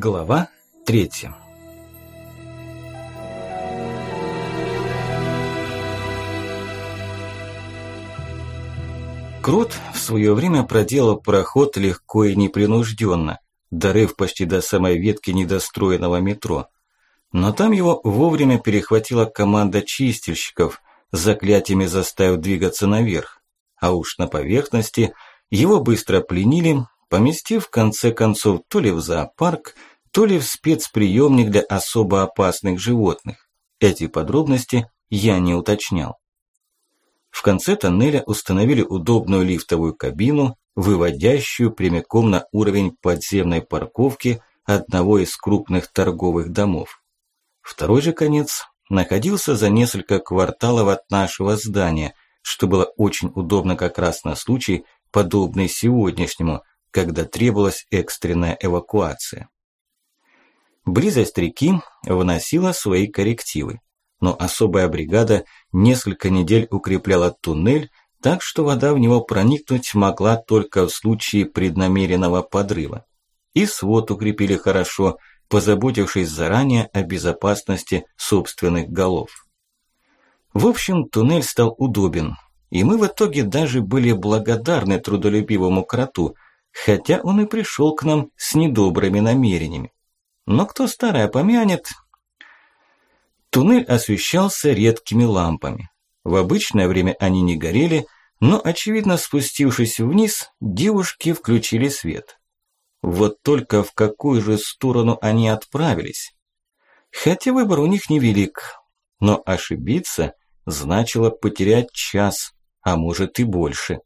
Глава третья Крут в свое время проделал проход легко и непринужденно, дорыв почти до самой ветки недостроенного метро. Но там его вовремя перехватила команда чистильщиков, заклятиями заставив двигаться наверх. А уж на поверхности его быстро пленили, поместив в конце концов то ли в зоопарк, то ли в спецприемник для особо опасных животных. Эти подробности я не уточнял. В конце тоннеля установили удобную лифтовую кабину, выводящую прямиком на уровень подземной парковки одного из крупных торговых домов. Второй же конец находился за несколько кварталов от нашего здания, что было очень удобно как раз на случай, подобный сегодняшнему, когда требовалась экстренная эвакуация. Близость реки вносила свои коррективы, но особая бригада несколько недель укрепляла туннель, так что вода в него проникнуть могла только в случае преднамеренного подрыва. И свод укрепили хорошо, позаботившись заранее о безопасности собственных голов. В общем, туннель стал удобен, и мы в итоге даже были благодарны трудолюбивому кроту – хотя он и пришел к нам с недобрыми намерениями. Но кто старое помянет... Туннель освещался редкими лампами. В обычное время они не горели, но, очевидно, спустившись вниз, девушки включили свет. Вот только в какую же сторону они отправились? Хотя выбор у них невелик, но ошибиться значило потерять час, а может и больше.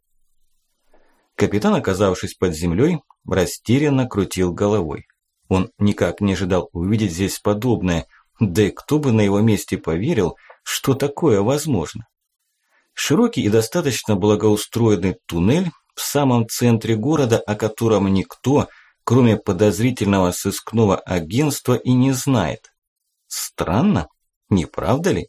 Капитан, оказавшись под землей, растерянно крутил головой. Он никак не ожидал увидеть здесь подобное, да и кто бы на его месте поверил, что такое возможно. Широкий и достаточно благоустроенный туннель в самом центре города, о котором никто, кроме подозрительного сыскного агентства, и не знает. Странно, не правда ли?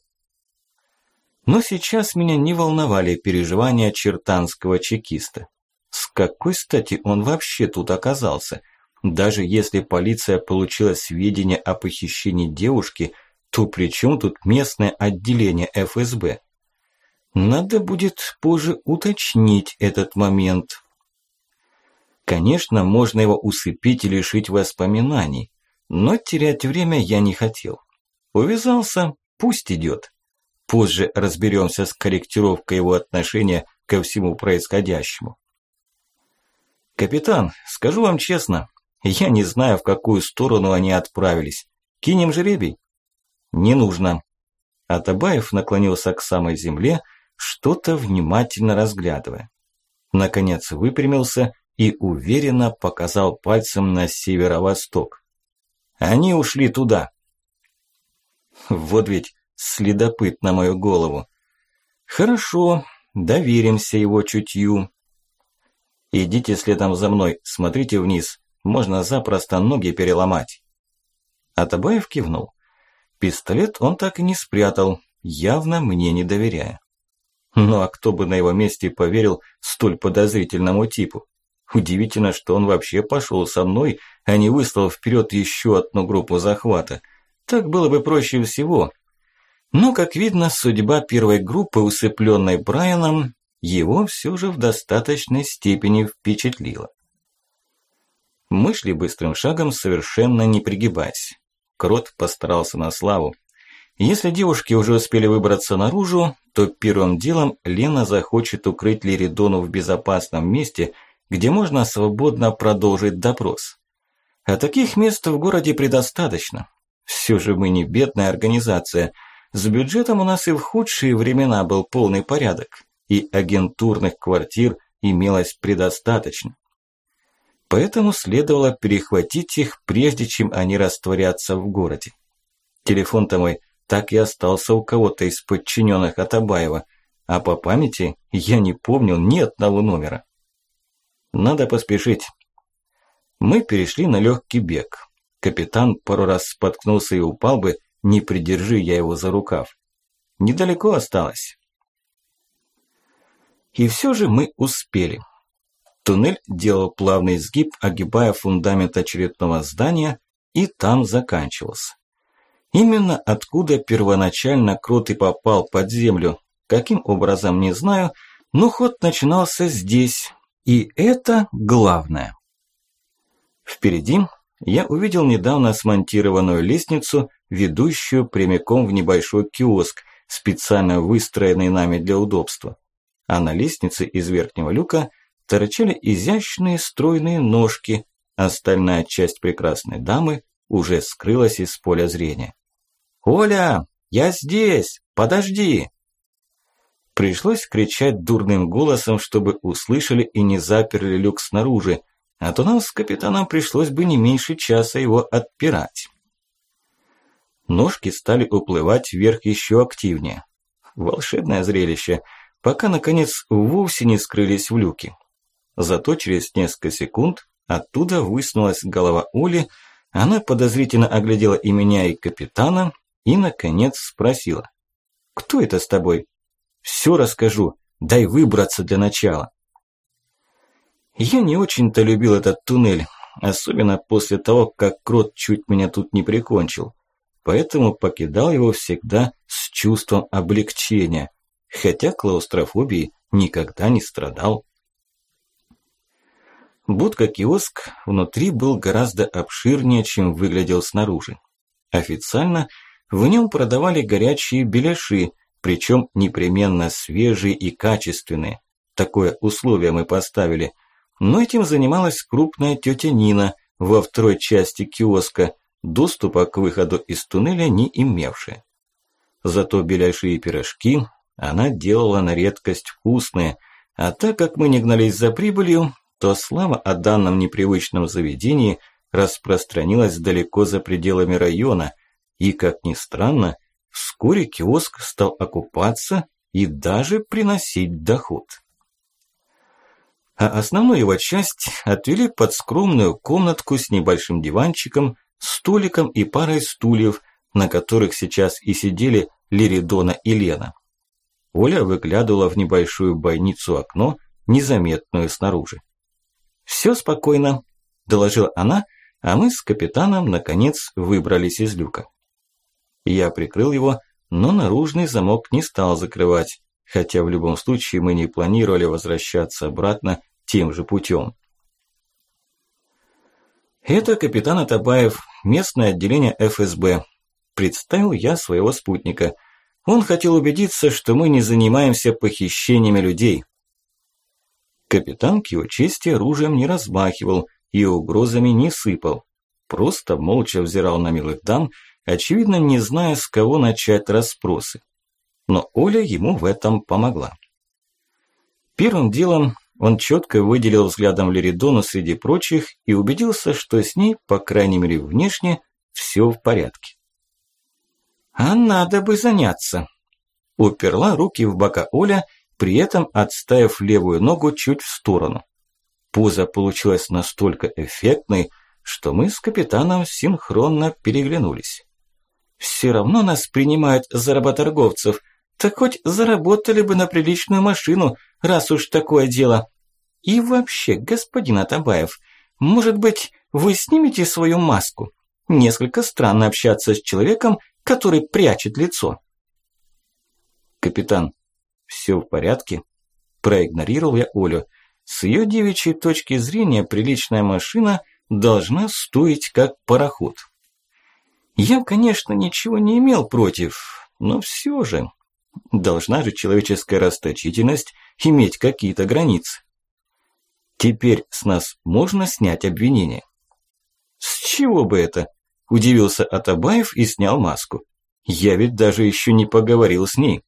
Но сейчас меня не волновали переживания чертанского чекиста. С какой стати он вообще тут оказался? Даже если полиция получила сведения о похищении девушки, то при чем тут местное отделение ФСБ? Надо будет позже уточнить этот момент. Конечно, можно его усыпить и лишить воспоминаний, но терять время я не хотел. Увязался, пусть идет. Позже разберемся с корректировкой его отношения ко всему происходящему. «Капитан, скажу вам честно, я не знаю, в какую сторону они отправились. Кинем жеребий?» «Не нужно». Атабаев наклонился к самой земле, что-то внимательно разглядывая. Наконец выпрямился и уверенно показал пальцем на северо-восток. «Они ушли туда». Вот ведь следопыт на мою голову. «Хорошо, доверимся его чутью». Идите следом за мной, смотрите вниз. Можно запросто ноги переломать. Атабаев кивнул. Пистолет он так и не спрятал, явно мне не доверяя. Ну а кто бы на его месте поверил столь подозрительному типу? Удивительно, что он вообще пошел со мной, а не выслал вперед еще одну группу захвата. Так было бы проще всего. Но, как видно, судьба первой группы, усыпленной Брайаном, его все же в достаточной степени впечатлило. Мы шли быстрым шагом, совершенно не пригибаясь. Крот постарался на славу. Если девушки уже успели выбраться наружу, то первым делом Лена захочет укрыть Лиридону в безопасном месте, где можно свободно продолжить допрос. А таких мест в городе предостаточно. Все же мы не бедная организация. С бюджетом у нас и в худшие времена был полный порядок и агентурных квартир имелось предостаточно. Поэтому следовало перехватить их, прежде чем они растворятся в городе. Телефон-то мой так и остался у кого-то из подчиненных Атабаева, а по памяти я не помнил ни одного номера. Надо поспешить. Мы перешли на легкий бег. Капитан пару раз споткнулся и упал бы, не придержи я его за рукав. Недалеко осталось. И все же мы успели. Туннель делал плавный сгиб, огибая фундамент очередного здания, и там заканчивался. Именно откуда первоначально крот и попал под землю, каким образом не знаю, но ход начинался здесь, и это главное. Впереди я увидел недавно смонтированную лестницу, ведущую прямиком в небольшой киоск, специально выстроенный нами для удобства. А на лестнице из верхнего люка торчали изящные стройные ножки, остальная часть прекрасной дамы уже скрылась из поля зрения. «Оля, я здесь! Подожди!» Пришлось кричать дурным голосом, чтобы услышали и не заперли люк снаружи, а то нам с капитаном пришлось бы не меньше часа его отпирать. Ножки стали уплывать вверх еще активнее. Волшебное зрелище, пока, наконец, вовсе не скрылись в люке. Зато через несколько секунд оттуда высунулась голова Оли, она подозрительно оглядела и меня, и капитана, и, наконец, спросила. «Кто это с тобой?» «Все расскажу, дай выбраться для начала». Я не очень-то любил этот туннель, особенно после того, как Крот чуть меня тут не прикончил. Поэтому покидал его всегда с чувством облегчения, хотя клаустрофобией никогда не страдал. Будка-киоск внутри был гораздо обширнее, чем выглядел снаружи. Официально в нем продавали горячие беляши, причем непременно свежие и качественные. Такое условие мы поставили – но этим занималась крупная тетя Нина во второй части киоска, доступа к выходу из туннеля не имевшая. Зато беляши и пирожки она делала на редкость вкусные, а так как мы не гнались за прибылью, то слава о данном непривычном заведении распространилась далеко за пределами района, и, как ни странно, вскоре киоск стал окупаться и даже приносить доход а основную его часть отвели под скромную комнатку с небольшим диванчиком, столиком и парой стульев, на которых сейчас и сидели Лиридона и Лена. Оля выглядывала в небольшую бойницу окно, незаметную снаружи. «Всё спокойно», – доложила она, а мы с капитаном наконец выбрались из люка. Я прикрыл его, но наружный замок не стал закрывать, хотя в любом случае мы не планировали возвращаться обратно тем же путем. Это капитан Атабаев, местное отделение ФСБ. Представил я своего спутника. Он хотел убедиться, что мы не занимаемся похищениями людей. Капитан к его чести оружием не размахивал и угрозами не сыпал. Просто молча взирал на милых дам, очевидно не зная, с кого начать расспросы но Оля ему в этом помогла. Первым делом он четко выделил взглядом Леридону среди прочих и убедился, что с ней, по крайней мере внешне, все в порядке. «А надо бы заняться!» Уперла руки в бока Оля, при этом отставив левую ногу чуть в сторону. Поза получилась настолько эффектной, что мы с капитаном синхронно переглянулись. «Все равно нас принимают за работорговцев», так хоть заработали бы на приличную машину, раз уж такое дело. И вообще, господин Атабаев, может быть, вы снимете свою маску? Несколько странно общаться с человеком, который прячет лицо. Капитан, все в порядке? Проигнорировал я Олю. С ее девичьей точки зрения приличная машина должна стоить как пароход. Я, конечно, ничего не имел против, но все же Должна же человеческая расточительность иметь какие-то границы. Теперь с нас можно снять обвинение. С чего бы это? Удивился Атабаев и снял маску. Я ведь даже еще не поговорил с ней.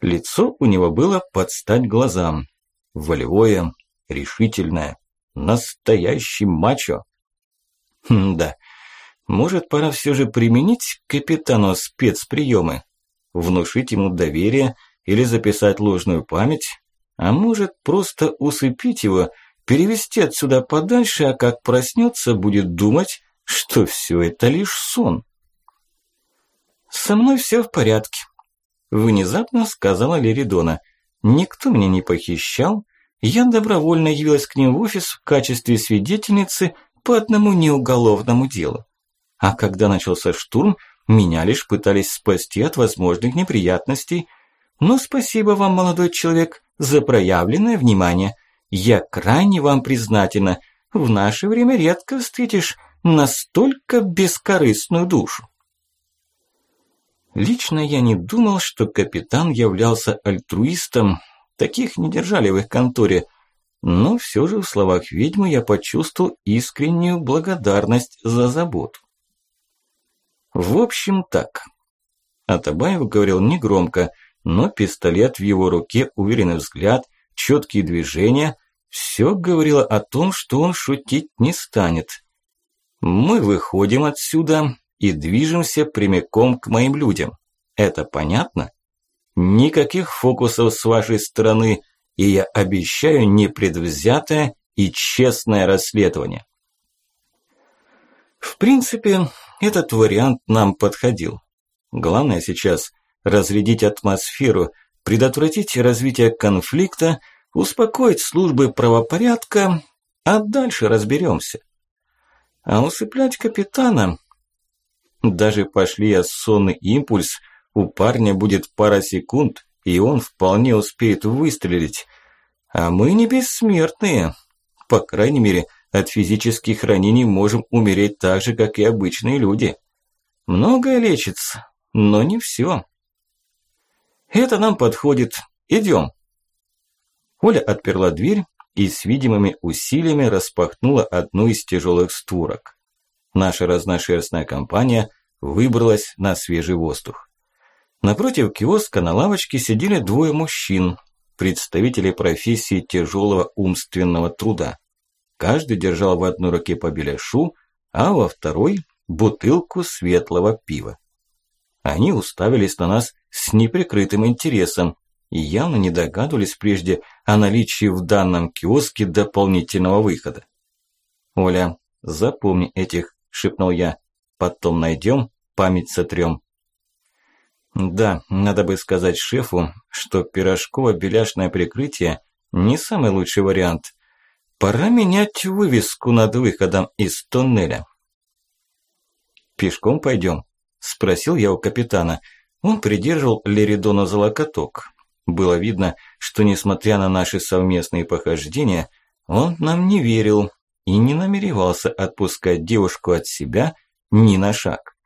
Лицо у него было под стать глазам. Волевое, решительное, настоящий мачо. Хм, да, может пора все же применить капитану спецприемы внушить ему доверие или записать ложную память, а может просто усыпить его, перевести отсюда подальше, а как проснется, будет думать, что все это лишь сон. «Со мной все в порядке», – внезапно сказала Леридона. «Никто меня не похищал, я добровольно явилась к ним в офис в качестве свидетельницы, по одному неуголовному делу. А когда начался штурм, меня лишь пытались спасти от возможных неприятностей. Но спасибо вам, молодой человек, за проявленное внимание. Я крайне вам признательна. В наше время редко встретишь настолько бескорыстную душу. Лично я не думал, что капитан являлся альтруистом. Таких не держали в их конторе. Но все же в словах ведьмы я почувствовал искреннюю благодарность за заботу. В общем так. Атабаев говорил негромко, но пистолет в его руке, уверенный взгляд, четкие движения – все говорило о том, что он шутить не станет. Мы выходим отсюда и движемся прямиком к моим людям. Это понятно? Никаких фокусов с вашей стороны, и я обещаю непредвзятое и честное расследование. В принципе, этот вариант нам подходил. Главное сейчас разрядить атмосферу, предотвратить развитие конфликта, успокоить службы правопорядка, а дальше разберемся. А усыплять капитана... Даже пошли сонный импульс, у парня будет пара секунд, и он вполне успеет выстрелить. А мы не бессмертные. По крайней мере, от физических ранений можем умереть так же, как и обычные люди. Многое лечится, но не все. Это нам подходит. Идем. Оля отперла дверь и с видимыми усилиями распахнула одну из тяжелых створок. Наша разношерстная компания выбралась на свежий воздух. Напротив киоска на лавочке сидели двое мужчин, представители профессии тяжелого умственного труда. Каждый держал в одной руке по беляшу, а во второй – бутылку светлого пива. Они уставились на нас с неприкрытым интересом и явно не догадывались прежде о наличии в данном киоске дополнительного выхода. «Оля, запомни этих», – шепнул я. «Потом найдем, память сотрем». Да, надо бы сказать шефу, что пирожково-беляшное прикрытие – не самый лучший вариант. Пора менять вывеску над выходом из тоннеля. «Пешком пойдем?» – спросил я у капитана. Он придерживал Леридона за локоток. Было видно, что несмотря на наши совместные похождения, он нам не верил и не намеревался отпускать девушку от себя ни на шаг.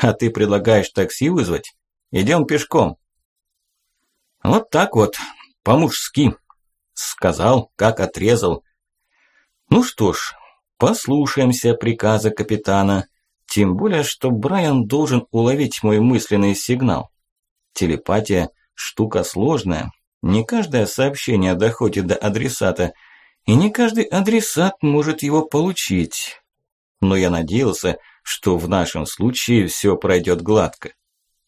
«А ты предлагаешь такси вызвать? Идем пешком». «Вот так вот, по-мужски», Сказал, как отрезал. Ну что ж, послушаемся приказа капитана. Тем более, что Брайан должен уловить мой мысленный сигнал. Телепатия – штука сложная. Не каждое сообщение доходит до адресата, и не каждый адресат может его получить. Но я надеялся, что в нашем случае все пройдет гладко.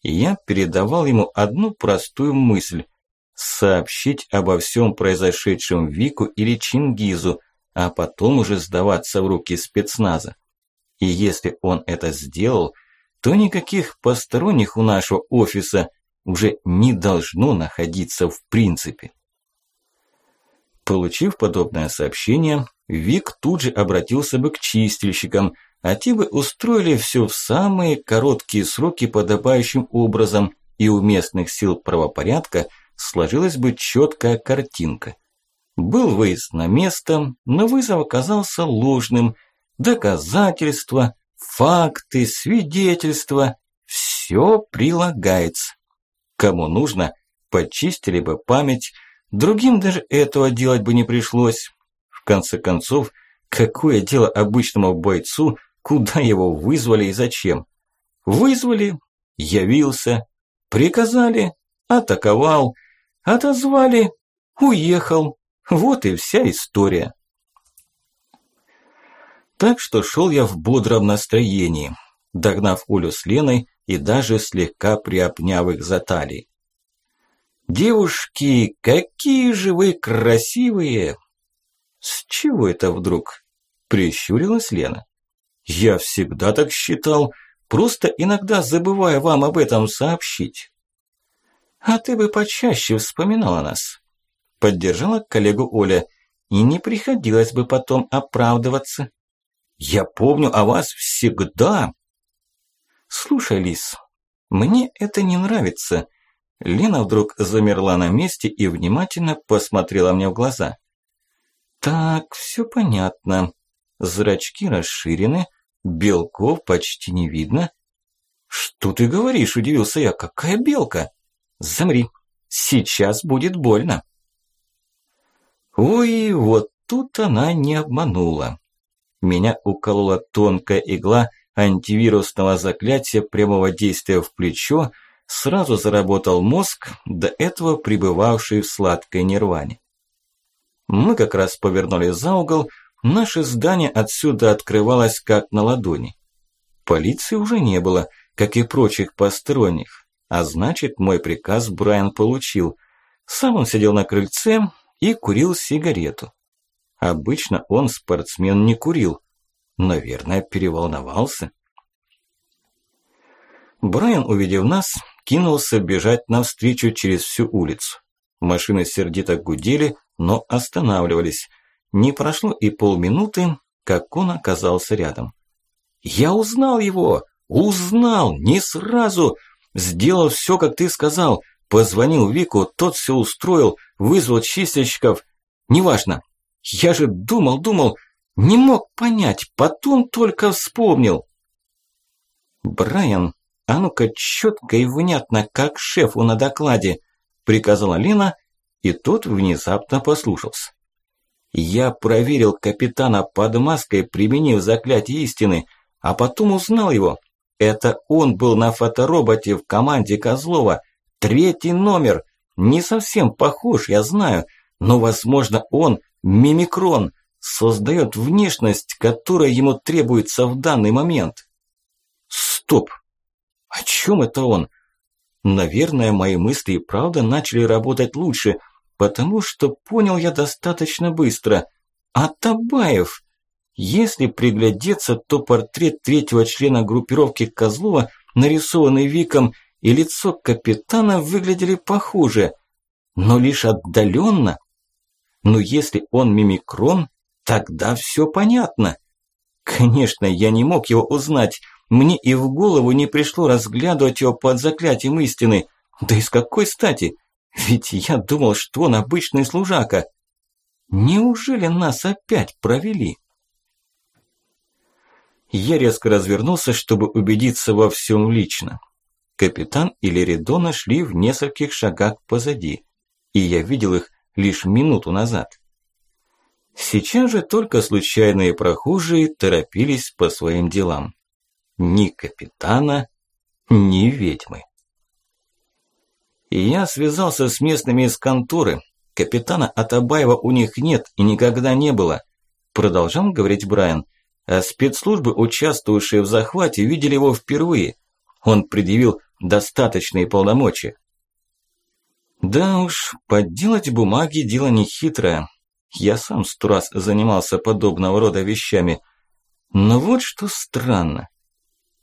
И я передавал ему одну простую мысль сообщить обо всем произошедшем Вику или Чингизу, а потом уже сдаваться в руки спецназа. И если он это сделал, то никаких посторонних у нашего офиса уже не должно находиться в принципе. Получив подобное сообщение, Вик тут же обратился бы к чистильщикам, а те бы устроили все в самые короткие сроки подобающим образом, и у местных сил правопорядка – сложилась бы четкая картинка. Был выезд на место, но вызов оказался ложным. Доказательства, факты, свидетельства – все прилагается. Кому нужно, почистили бы память, другим даже этого делать бы не пришлось. В конце концов, какое дело обычному бойцу, куда его вызвали и зачем? Вызвали, явился, приказали, атаковал, Отозвали, уехал. Вот и вся история. Так что шел я в бодром настроении, догнав Улю с Леной и даже слегка приобняв их за талии. «Девушки, какие же вы красивые!» «С чего это вдруг?» – прищурилась Лена. «Я всегда так считал, просто иногда забываю вам об этом сообщить». «А ты бы почаще вспоминала нас», – поддержала коллегу Оля. и не приходилось бы потом оправдываться. Я помню о вас всегда. Слушай, Лис, мне это не нравится. Лена вдруг замерла на месте и внимательно посмотрела мне в глаза. Так, все понятно. Зрачки расширены, белков почти не видно. Что ты говоришь, удивился я, какая белка? Замри, сейчас будет больно. Ой, вот тут она не обманула. Меня уколола тонкая игла антивирусного заклятия прямого действия в плечо, сразу заработал мозг, до этого пребывавший в сладкой нирване. Мы как раз повернули за угол, наше здание отсюда открывалось как на ладони. Полиции уже не было, как и прочих посторонних, а значит, мой приказ Брайан получил. Сам он сидел на крыльце и курил сигарету. Обычно он, спортсмен, не курил. Наверное, переволновался. Брайан, увидев нас, кинулся бежать навстречу через всю улицу. Машины сердито гудели, но останавливались. Не прошло и полминуты, как он оказался рядом. «Я узнал его! Узнал! Не сразу! Сделал все, как ты сказал. Позвонил Вику, тот все устроил, вызвал чистильщиков. Неважно. Я же думал, думал, не мог понять, потом только вспомнил». «Брайан, а ну-ка четко и внятно, как шефу на докладе», приказала Лена, и тот внезапно послушался. Я проверил капитана под маской, применив заклятие истины, а потом узнал его. Это он был на фотороботе в команде Козлова. Третий номер. Не совсем похож, я знаю, но, возможно, он мимикрон, создает внешность, которая ему требуется в данный момент. Стоп! О чем это он? Наверное, мои мысли и правда начали работать лучше – потому что понял я достаточно быстро. А Табаев... Если приглядеться, то портрет третьего члена группировки Козлова, нарисованный Виком, и лицо капитана выглядели похуже, но лишь отдаленно. Но если он мимикрон, тогда все понятно. Конечно, я не мог его узнать, мне и в голову не пришло разглядывать его под заклятием истины. Да и с какой стати? Ведь я думал, что он обычный служака. Неужели нас опять провели? Я резко развернулся, чтобы убедиться во всем лично. Капитан и Леридона шли в нескольких шагах позади, и я видел их лишь минуту назад. Сейчас же только случайные прохожие торопились по своим делам. Ни капитана, ни ведьмы. Я связался с местными из конторы. Капитана Атабаева у них нет и никогда не было. Продолжал говорить Брайан. А спецслужбы, участвующие в захвате, видели его впервые. Он предъявил достаточные полномочия. Да уж, подделать бумаги дело нехитрое. Я сам сто раз занимался подобного рода вещами. Но вот что странно.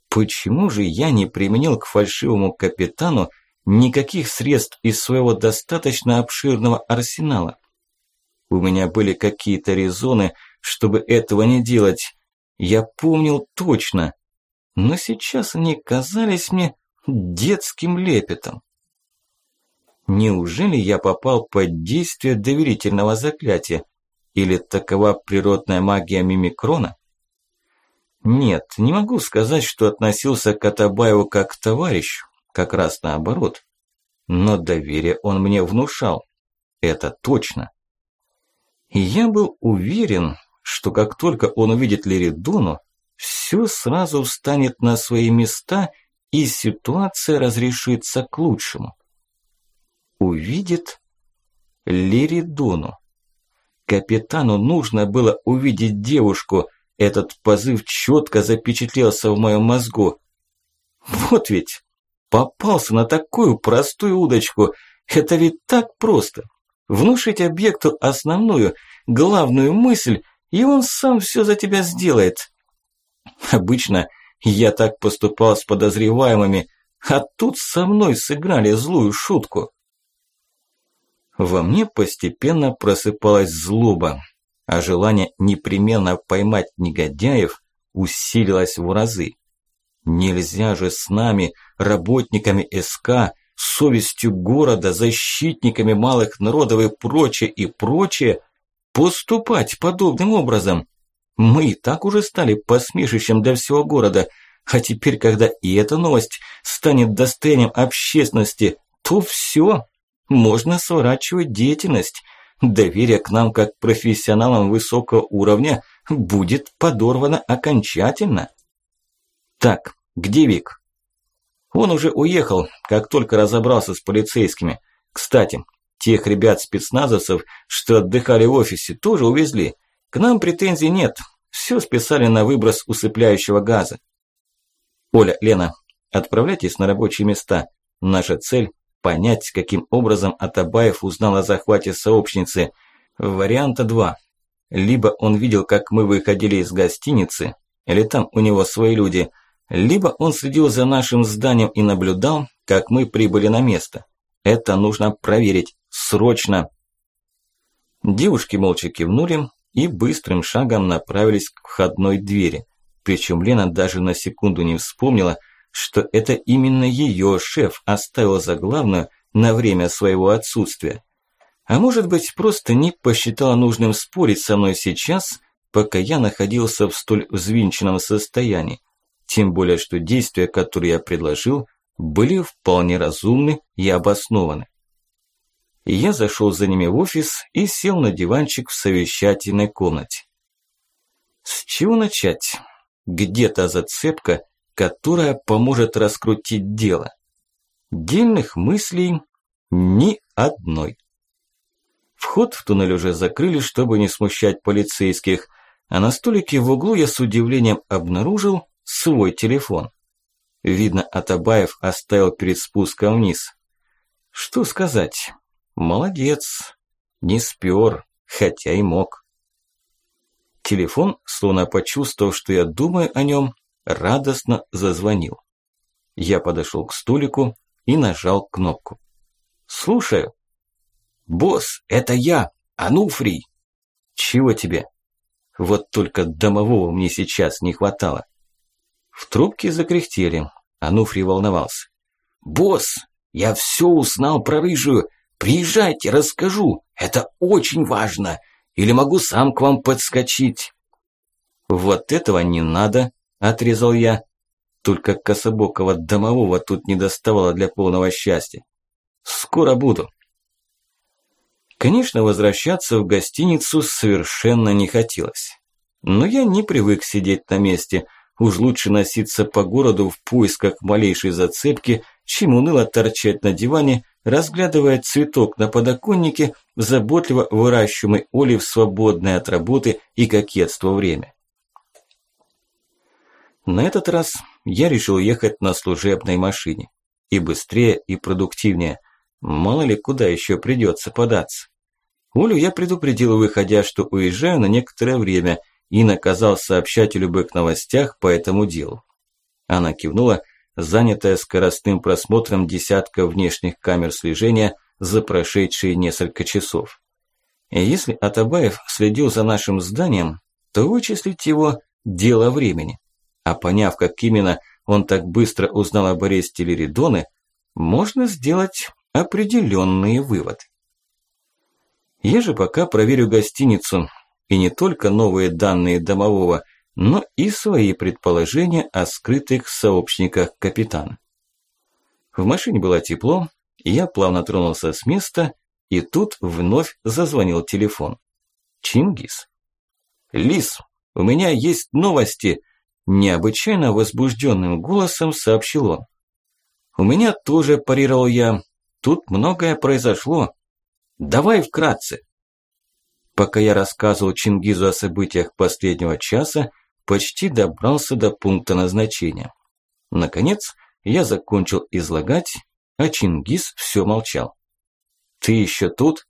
Почему же я не применил к фальшивому капитану никаких средств из своего достаточно обширного арсенала. У меня были какие-то резоны, чтобы этого не делать. Я помнил точно, но сейчас они казались мне детским лепетом. Неужели я попал под действие доверительного заклятия? Или такова природная магия мимикрона? Нет, не могу сказать, что относился к Атабаеву как к товарищу как раз наоборот. Но доверие он мне внушал. Это точно. И я был уверен, что как только он увидит Леридону, все сразу встанет на свои места и ситуация разрешится к лучшему. Увидит Леридону. Капитану нужно было увидеть девушку. Этот позыв четко запечатлелся в моем мозгу. Вот ведь Попался на такую простую удочку. Это ведь так просто. Внушить объекту основную, главную мысль, и он сам все за тебя сделает. Обычно я так поступал с подозреваемыми, а тут со мной сыграли злую шутку. Во мне постепенно просыпалась злоба. а желание непременно поймать негодяев усилилось в разы. Нельзя же с нами, работниками СК, совестью города, защитниками малых народов и прочее, и прочее, поступать подобным образом. Мы и так уже стали посмешищем для всего города, а теперь, когда и эта новость станет достоянием общественности, то все, можно сворачивать деятельность. Доверие к нам как профессионалам высокого уровня будет подорвано окончательно. Так, где Вик? Он уже уехал, как только разобрался с полицейскими. Кстати, тех ребят-спецназовцев, что отдыхали в офисе, тоже увезли. К нам претензий нет. Все списали на выброс усыпляющего газа. Оля, Лена, отправляйтесь на рабочие места. Наша цель – понять, каким образом Атабаев узнал о захвате сообщницы. Варианта два. Либо он видел, как мы выходили из гостиницы, или там у него свои люди, либо он следил за нашим зданием и наблюдал, как мы прибыли на место. Это нужно проверить. Срочно! Девушки молча кивнули и быстрым шагом направились к входной двери. Причем Лена даже на секунду не вспомнила, что это именно ее шеф оставил за главную на время своего отсутствия. А может быть, просто не посчитала нужным спорить со мной сейчас, пока я находился в столь взвинченном состоянии. Тем более, что действия, которые я предложил, были вполне разумны и обоснованы. Я зашел за ними в офис и сел на диванчик в совещательной комнате. С чего начать? где-то зацепка, которая поможет раскрутить дело. Дельных мыслей ни одной. Вход в туннель уже закрыли, чтобы не смущать полицейских, а на столике в углу я с удивлением обнаружил свой телефон. Видно, Атабаев оставил перед спуском вниз. Что сказать? Молодец. Не спер, хотя и мог. Телефон, словно почувствовав, что я думаю о нем, радостно зазвонил. Я подошел к столику и нажал кнопку. «Слушаю». «Босс, это я, Ануфрий». «Чего тебе?» Вот только домового мне сейчас не хватало. В трубке закряхтели. Ануфрий волновался. «Босс, я все узнал про рыжую. Приезжайте, расскажу. Это очень важно. Или могу сам к вам подскочить?» «Вот этого не надо», – отрезал я. Только кособокого домового тут не доставало для полного счастья. «Скоро буду». Конечно, возвращаться в гостиницу совершенно не хотелось. Но я не привык сидеть на месте. Уж лучше носиться по городу в поисках малейшей зацепки, чем уныло торчать на диване разглядывая цветок на подоконнике, заботливо выращиваемый Олей в свободное от работы и кокетства время. На этот раз я решил ехать на служебной машине. И быстрее, и продуктивнее. Мало ли, куда еще придется податься. Олю я предупредил, выходя, что уезжаю на некоторое время, и наказал сообщать о любых новостях по этому делу. Она кивнула занятая скоростным просмотром десятка внешних камер слежения за прошедшие несколько часов. И если Атабаев следил за нашим зданием, то вычислить его – дело времени. А поняв, как именно он так быстро узнал об аресте Лиридоны, можно сделать определенные выводы. Я же пока проверю гостиницу, и не только новые данные домового – но и свои предположения о скрытых сообщниках капитана. В машине было тепло, я плавно тронулся с места, и тут вновь зазвонил телефон. Чингис. «Лис, у меня есть новости!» Необычайно возбужденным голосом сообщил он. «У меня тоже парировал я. Тут многое произошло. Давай вкратце». Пока я рассказывал Чингизу о событиях последнего часа, почти добрался до пункта назначения. Наконец, я закончил излагать, а Чингис все молчал. «Ты еще тут?»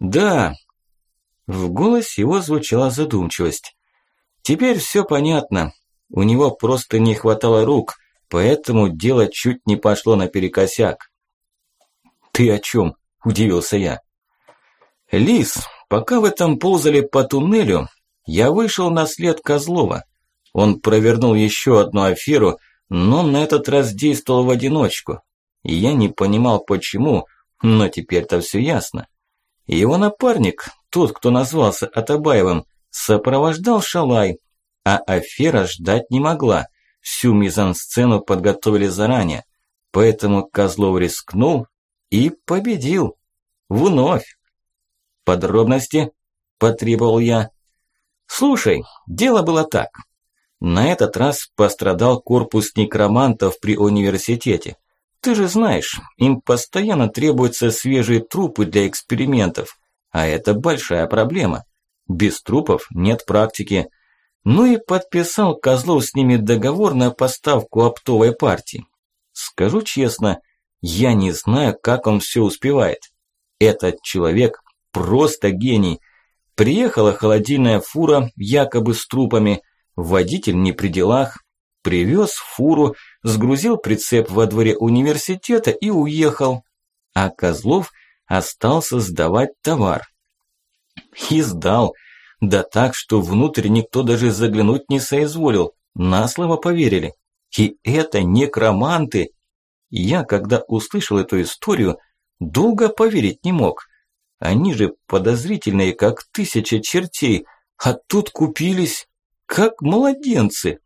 «Да». В голосе его звучала задумчивость. «Теперь все понятно. У него просто не хватало рук, поэтому дело чуть не пошло наперекосяк». «Ты о чем?» – удивился я. «Лис, Пока в этом ползали по туннелю, я вышел на след Козлова. Он провернул еще одну аферу, но на этот раз действовал в одиночку. И я не понимал почему, но теперь-то все ясно. Его напарник, тот, кто назвался Атабаевым, сопровождал Шалай, а афера ждать не могла. Всю мизансцену подготовили заранее. Поэтому Козлов рискнул и победил. Вновь. Подробности потребовал я. Слушай, дело было так. На этот раз пострадал корпус некромантов при университете. Ты же знаешь, им постоянно требуются свежие трупы для экспериментов, а это большая проблема. Без трупов нет практики. Ну и подписал Козлов с ними договор на поставку оптовой партии. Скажу честно, я не знаю, как он все успевает. Этот человек просто гений. Приехала холодильная фура, якобы с трупами, водитель не при делах, привез фуру, сгрузил прицеп во дворе университета и уехал. А Козлов остался сдавать товар. И сдал. Да так, что внутрь никто даже заглянуть не соизволил. На слово поверили. И это некроманты. Я, когда услышал эту историю, долго поверить не мог. Они же подозрительные, как тысяча чертей, а тут купились, как младенцы.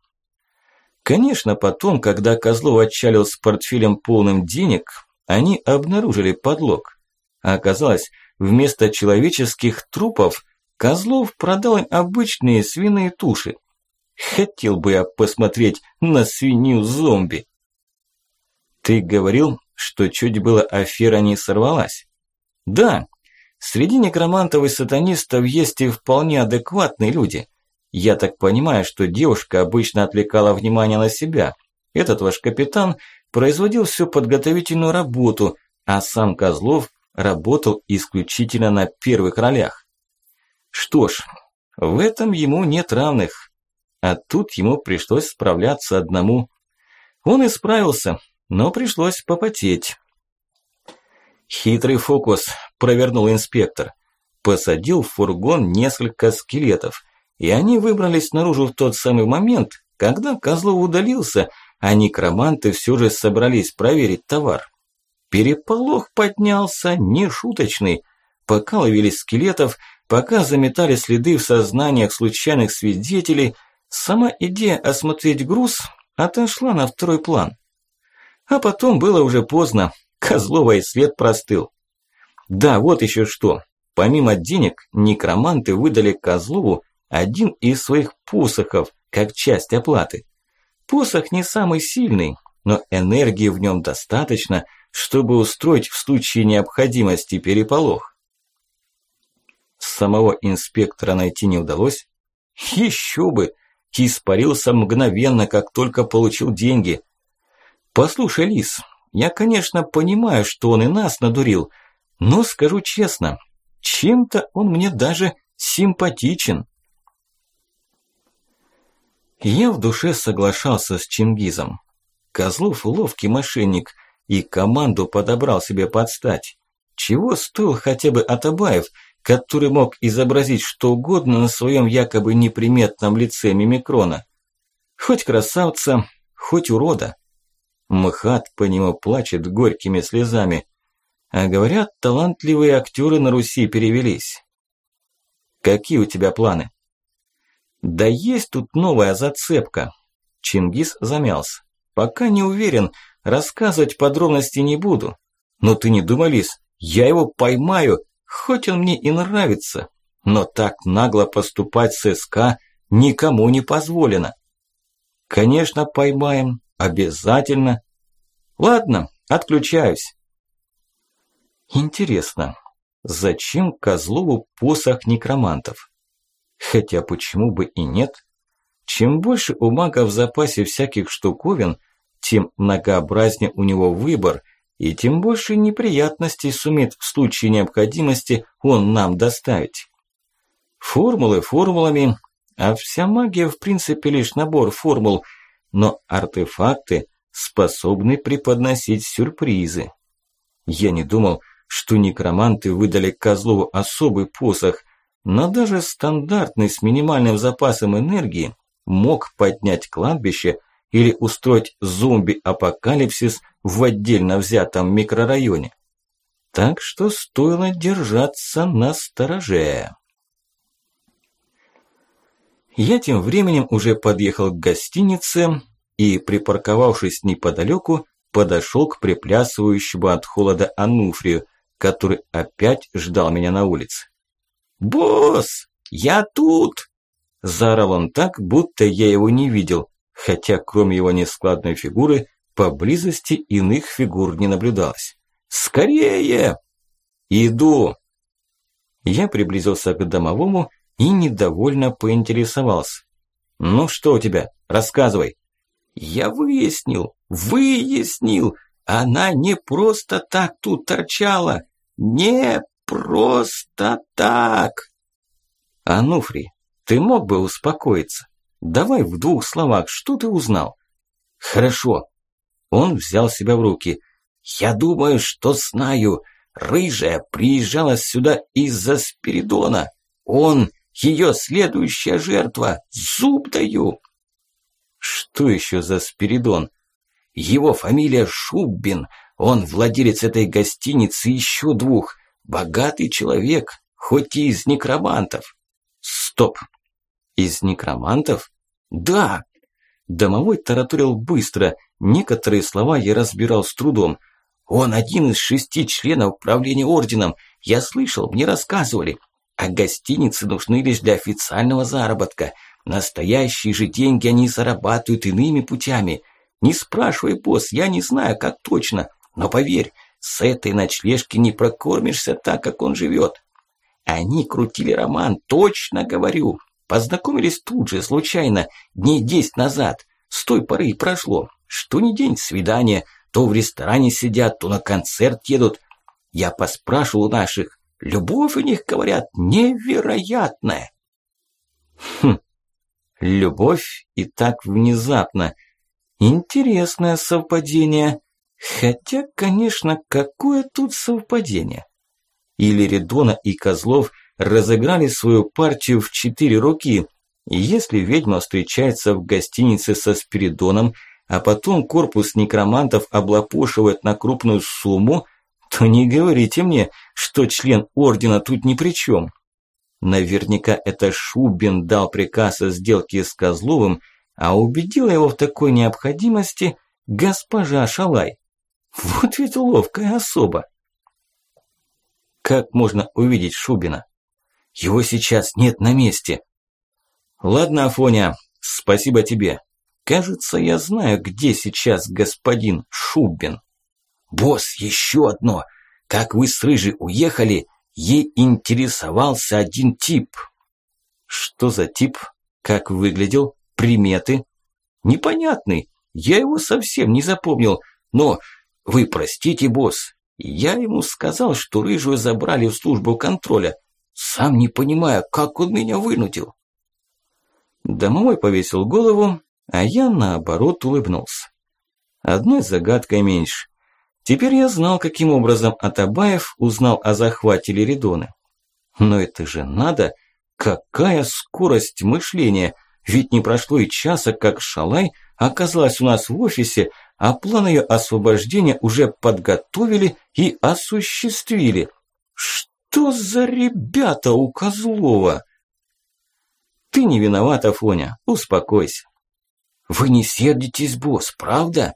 Конечно, потом, когда Козлов отчалил с портфелем полным денег, они обнаружили подлог. А оказалось, вместо человеческих трупов Козлов продал им обычные свиные туши. Хотел бы я посмотреть на свинью-зомби. Ты говорил, что чуть было афера не сорвалась? Да, среди некромантов и сатанистов есть и вполне адекватные люди – я так понимаю, что девушка обычно отвлекала внимание на себя. Этот ваш капитан производил всю подготовительную работу, а сам Козлов работал исключительно на первых ролях. Что ж, в этом ему нет равных. А тут ему пришлось справляться одному. Он и справился, но пришлось попотеть. Хитрый фокус провернул инспектор. Посадил в фургон несколько скелетов и они выбрались наружу в тот самый момент, когда Козлов удалился, а некроманты все же собрались проверить товар. Переполох поднялся нешуточный. Пока ловили скелетов, пока заметали следы в сознаниях случайных свидетелей, сама идея осмотреть груз отошла на второй план. А потом было уже поздно, Козлова и след простыл. Да, вот еще что. Помимо денег, некроманты выдали Козлову один из своих посохов, как часть оплаты. Посох не самый сильный, но энергии в нем достаточно, чтобы устроить в случае необходимости переполох. Самого инспектора найти не удалось? Еще бы! Испарился мгновенно, как только получил деньги. Послушай, Лис, я, конечно, понимаю, что он и нас надурил, но скажу честно, чем-то он мне даже симпатичен. Я в душе соглашался с Чингизом. Козлов ловкий мошенник и команду подобрал себе под стать. Чего стоил хотя бы Атабаев, который мог изобразить что угодно на своем якобы неприметном лице мимикрона. Хоть красавца, хоть урода. Мхат по нему плачет горькими слезами. А говорят, талантливые актеры на Руси перевелись. Какие у тебя планы? Да есть тут новая зацепка. Чингис замялся. Пока не уверен, рассказывать подробности не буду. Но ты не думались, я его поймаю, хоть он мне и нравится. Но так нагло поступать с СК никому не позволено. Конечно, поймаем, обязательно. Ладно, отключаюсь. Интересно, зачем Козлову посох некромантов? Хотя почему бы и нет? Чем больше у мага в запасе всяких штуковин, тем многообразнее у него выбор, и тем больше неприятностей сумеет в случае необходимости он нам доставить. Формулы формулами, а вся магия в принципе лишь набор формул, но артефакты способны преподносить сюрпризы. Я не думал, что некроманты выдали Козлову особый посох, но даже стандартный с минимальным запасом энергии мог поднять кладбище или устроить зомби-апокалипсис в отдельно взятом микрорайоне. Так что стоило держаться на стороже. Я тем временем уже подъехал к гостинице и, припарковавшись неподалеку, подошел к приплясывающему от холода Ануфрию, который опять ждал меня на улице. «Босс, я тут!» Заорал он так, будто я его не видел, хотя кроме его нескладной фигуры поблизости иных фигур не наблюдалось. «Скорее!» «Иду!» Я приблизился к домовому и недовольно поинтересовался. «Ну что у тебя? Рассказывай!» «Я выяснил, выяснил! Она не просто так тут торчала! Не просто так!» «Ануфрий, ты мог бы успокоиться? Давай в двух словах, что ты узнал?» «Хорошо». Он взял себя в руки. «Я думаю, что знаю. Рыжая приезжала сюда из-за Спиридона. Он ее следующая жертва. Зуб даю!» «Что еще за Спиридон?» «Его фамилия Шуббин. Он владелец этой гостиницы еще двух. Богатый человек, хоть и из некромантов». «Стоп! Из некромантов?» «Да!» Домовой тараторил быстро. Некоторые слова я разбирал с трудом. «Он один из шести членов правления орденом. Я слышал, мне рассказывали. А гостиницы нужны лишь для официального заработка. Настоящие же деньги они зарабатывают иными путями. Не спрашивай, босс, я не знаю, как точно. Но поверь, с этой ночлежки не прокормишься так, как он живет. Они крутили роман, точно говорю. Познакомились тут же, случайно, дней десять назад. С той поры и прошло. Что ни день свидание, то в ресторане сидят, то на концерт едут. Я поспрашивал у наших, Любовь у них, говорят, невероятная. Хм, любовь и так внезапно. Интересное совпадение. Хотя, конечно, какое тут совпадение? Или Редона и Козлов разыграли свою партию в четыре руки, и если ведьма встречается в гостинице со Спиридоном, а потом корпус некромантов облапошивает на крупную сумму – то не говорите мне, что член ордена тут ни при чем. Наверняка это Шубин дал приказ о сделке с Козловым, а убедила его в такой необходимости госпожа Шалай. Вот ведь ловкая особа. Как можно увидеть Шубина? Его сейчас нет на месте. Ладно, Афоня, спасибо тебе. Кажется, я знаю, где сейчас господин Шубин. «Босс, еще одно! Как вы с Рыжей уехали, ей интересовался один тип». «Что за тип? Как выглядел? Приметы?» «Непонятный. Я его совсем не запомнил. Но вы простите, босс, я ему сказал, что Рыжую забрали в службу контроля. Сам не понимаю, как он меня вынудил». Домовой повесил голову, а я наоборот улыбнулся. Одной загадкой меньше. Теперь я знал, каким образом Атабаев узнал о захвате Леридоны. Но это же надо! Какая скорость мышления! Ведь не прошло и часа, как Шалай оказалась у нас в офисе, а план ее освобождения уже подготовили и осуществили. Что за ребята у Козлова? Ты не виноват, Афоня, успокойся. Вы не сердитесь, босс, правда?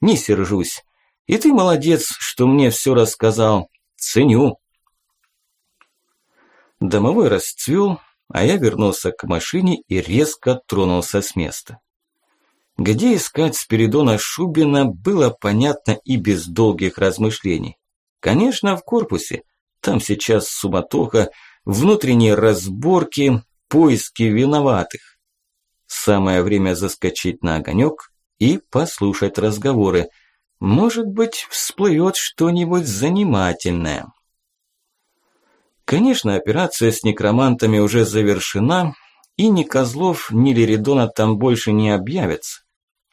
Не сержусь. И ты молодец, что мне все рассказал. Ценю. Домовой расцвел, а я вернулся к машине и резко тронулся с места. Где искать Спиридона Шубина было понятно и без долгих размышлений. Конечно, в корпусе. Там сейчас суматоха, внутренние разборки, поиски виноватых. Самое время заскочить на огонек и послушать разговоры – может быть, всплывет что-нибудь занимательное. Конечно, операция с некромантами уже завершена, и ни Козлов, ни Леридона там больше не объявятся.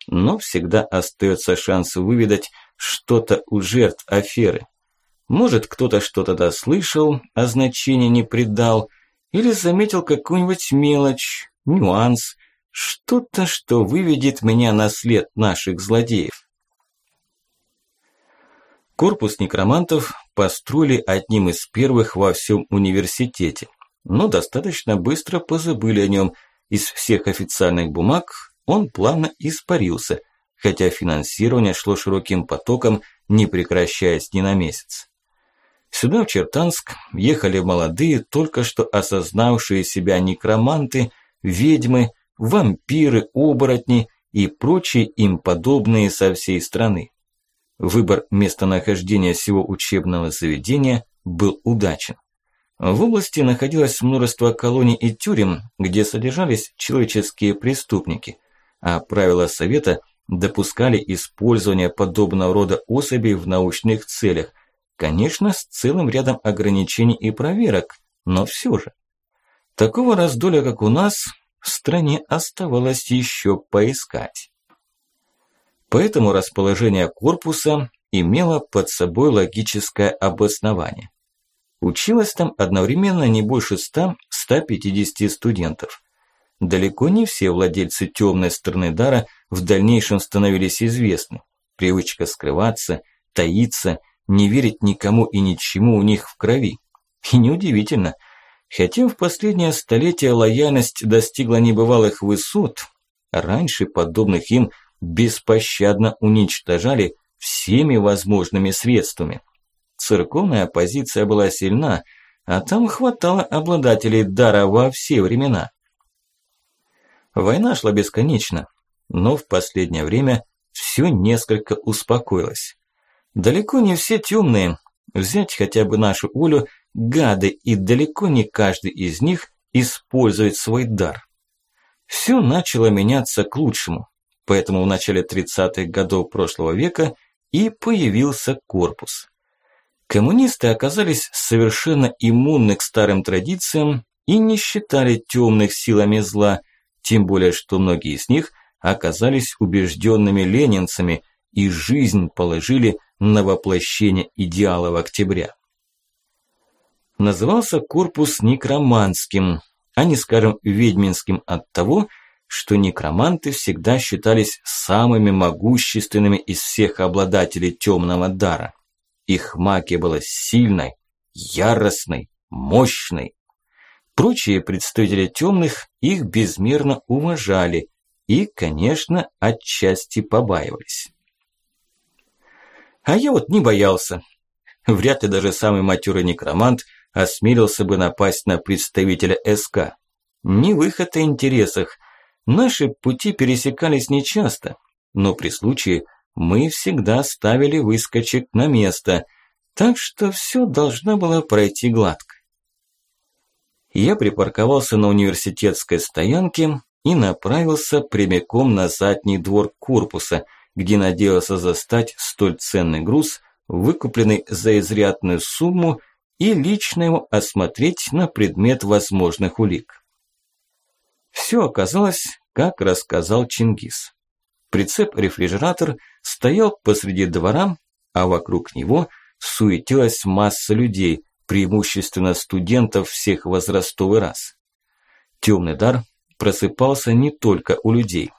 Но всегда остается шанс выведать что-то у жертв аферы. Может, кто-то что-то дослышал, а значения не придал, или заметил какую-нибудь мелочь, нюанс, что-то, что выведет меня на след наших злодеев. Корпус некромантов построили одним из первых во всем университете, но достаточно быстро позабыли о нем. Из всех официальных бумаг он плавно испарился, хотя финансирование шло широким потоком, не прекращаясь ни на месяц. Сюда, в Чертанск, ехали молодые, только что осознавшие себя некроманты, ведьмы, вампиры, оборотни и прочие им подобные со всей страны. Выбор местонахождения всего учебного заведения был удачен. В области находилось множество колоний и тюрем, где содержались человеческие преступники, а правила совета допускали использование подобного рода особей в научных целях, конечно, с целым рядом ограничений и проверок, но все же. Такого раздоля, как у нас, в стране оставалось еще поискать. Поэтому расположение корпуса имело под собой логическое обоснование. Училось там одновременно не больше 100-150 студентов. Далеко не все владельцы темной стороны дара в дальнейшем становились известны. Привычка скрываться, таиться, не верить никому и ничему у них в крови. И неудивительно, хотя в последнее столетие лояльность достигла небывалых высот, раньше подобных им – беспощадно уничтожали всеми возможными средствами. Церковная оппозиция была сильна, а там хватало обладателей дара во все времена. Война шла бесконечно, но в последнее время все несколько успокоилось. Далеко не все темные, взять хотя бы нашу Улю, гады, и далеко не каждый из них использует свой дар. Все начало меняться к лучшему. Поэтому в начале 30-х годов прошлого века и появился корпус. Коммунисты оказались совершенно иммунны к старым традициям и не считали темных силами зла, тем более что многие из них оказались убежденными ленинцами и жизнь положили на воплощение идеалов октября. Назывался корпус некроманским, а не, скажем, ведьминским от того, что некроманты всегда считались самыми могущественными из всех обладателей темного дара. Их магия была сильной, яростной, мощной. Прочие представители темных их безмерно уважали и, конечно, отчасти побаивались. А я вот не боялся. Вряд ли даже самый матерый некромант осмелился бы напасть на представителя СК. Не в их это интересах, Наши пути пересекались нечасто, но при случае мы всегда ставили выскочек на место, так что все должно было пройти гладко. Я припарковался на университетской стоянке и направился прямиком на задний двор корпуса, где надеялся застать столь ценный груз, выкупленный за изрядную сумму, и лично его осмотреть на предмет возможных улик. Все оказалось, как рассказал Чингис. Прицеп-рефрижератор стоял посреди двора, а вокруг него суетилась масса людей, преимущественно студентов всех возрастов и рас. Темный дар просыпался не только у людей.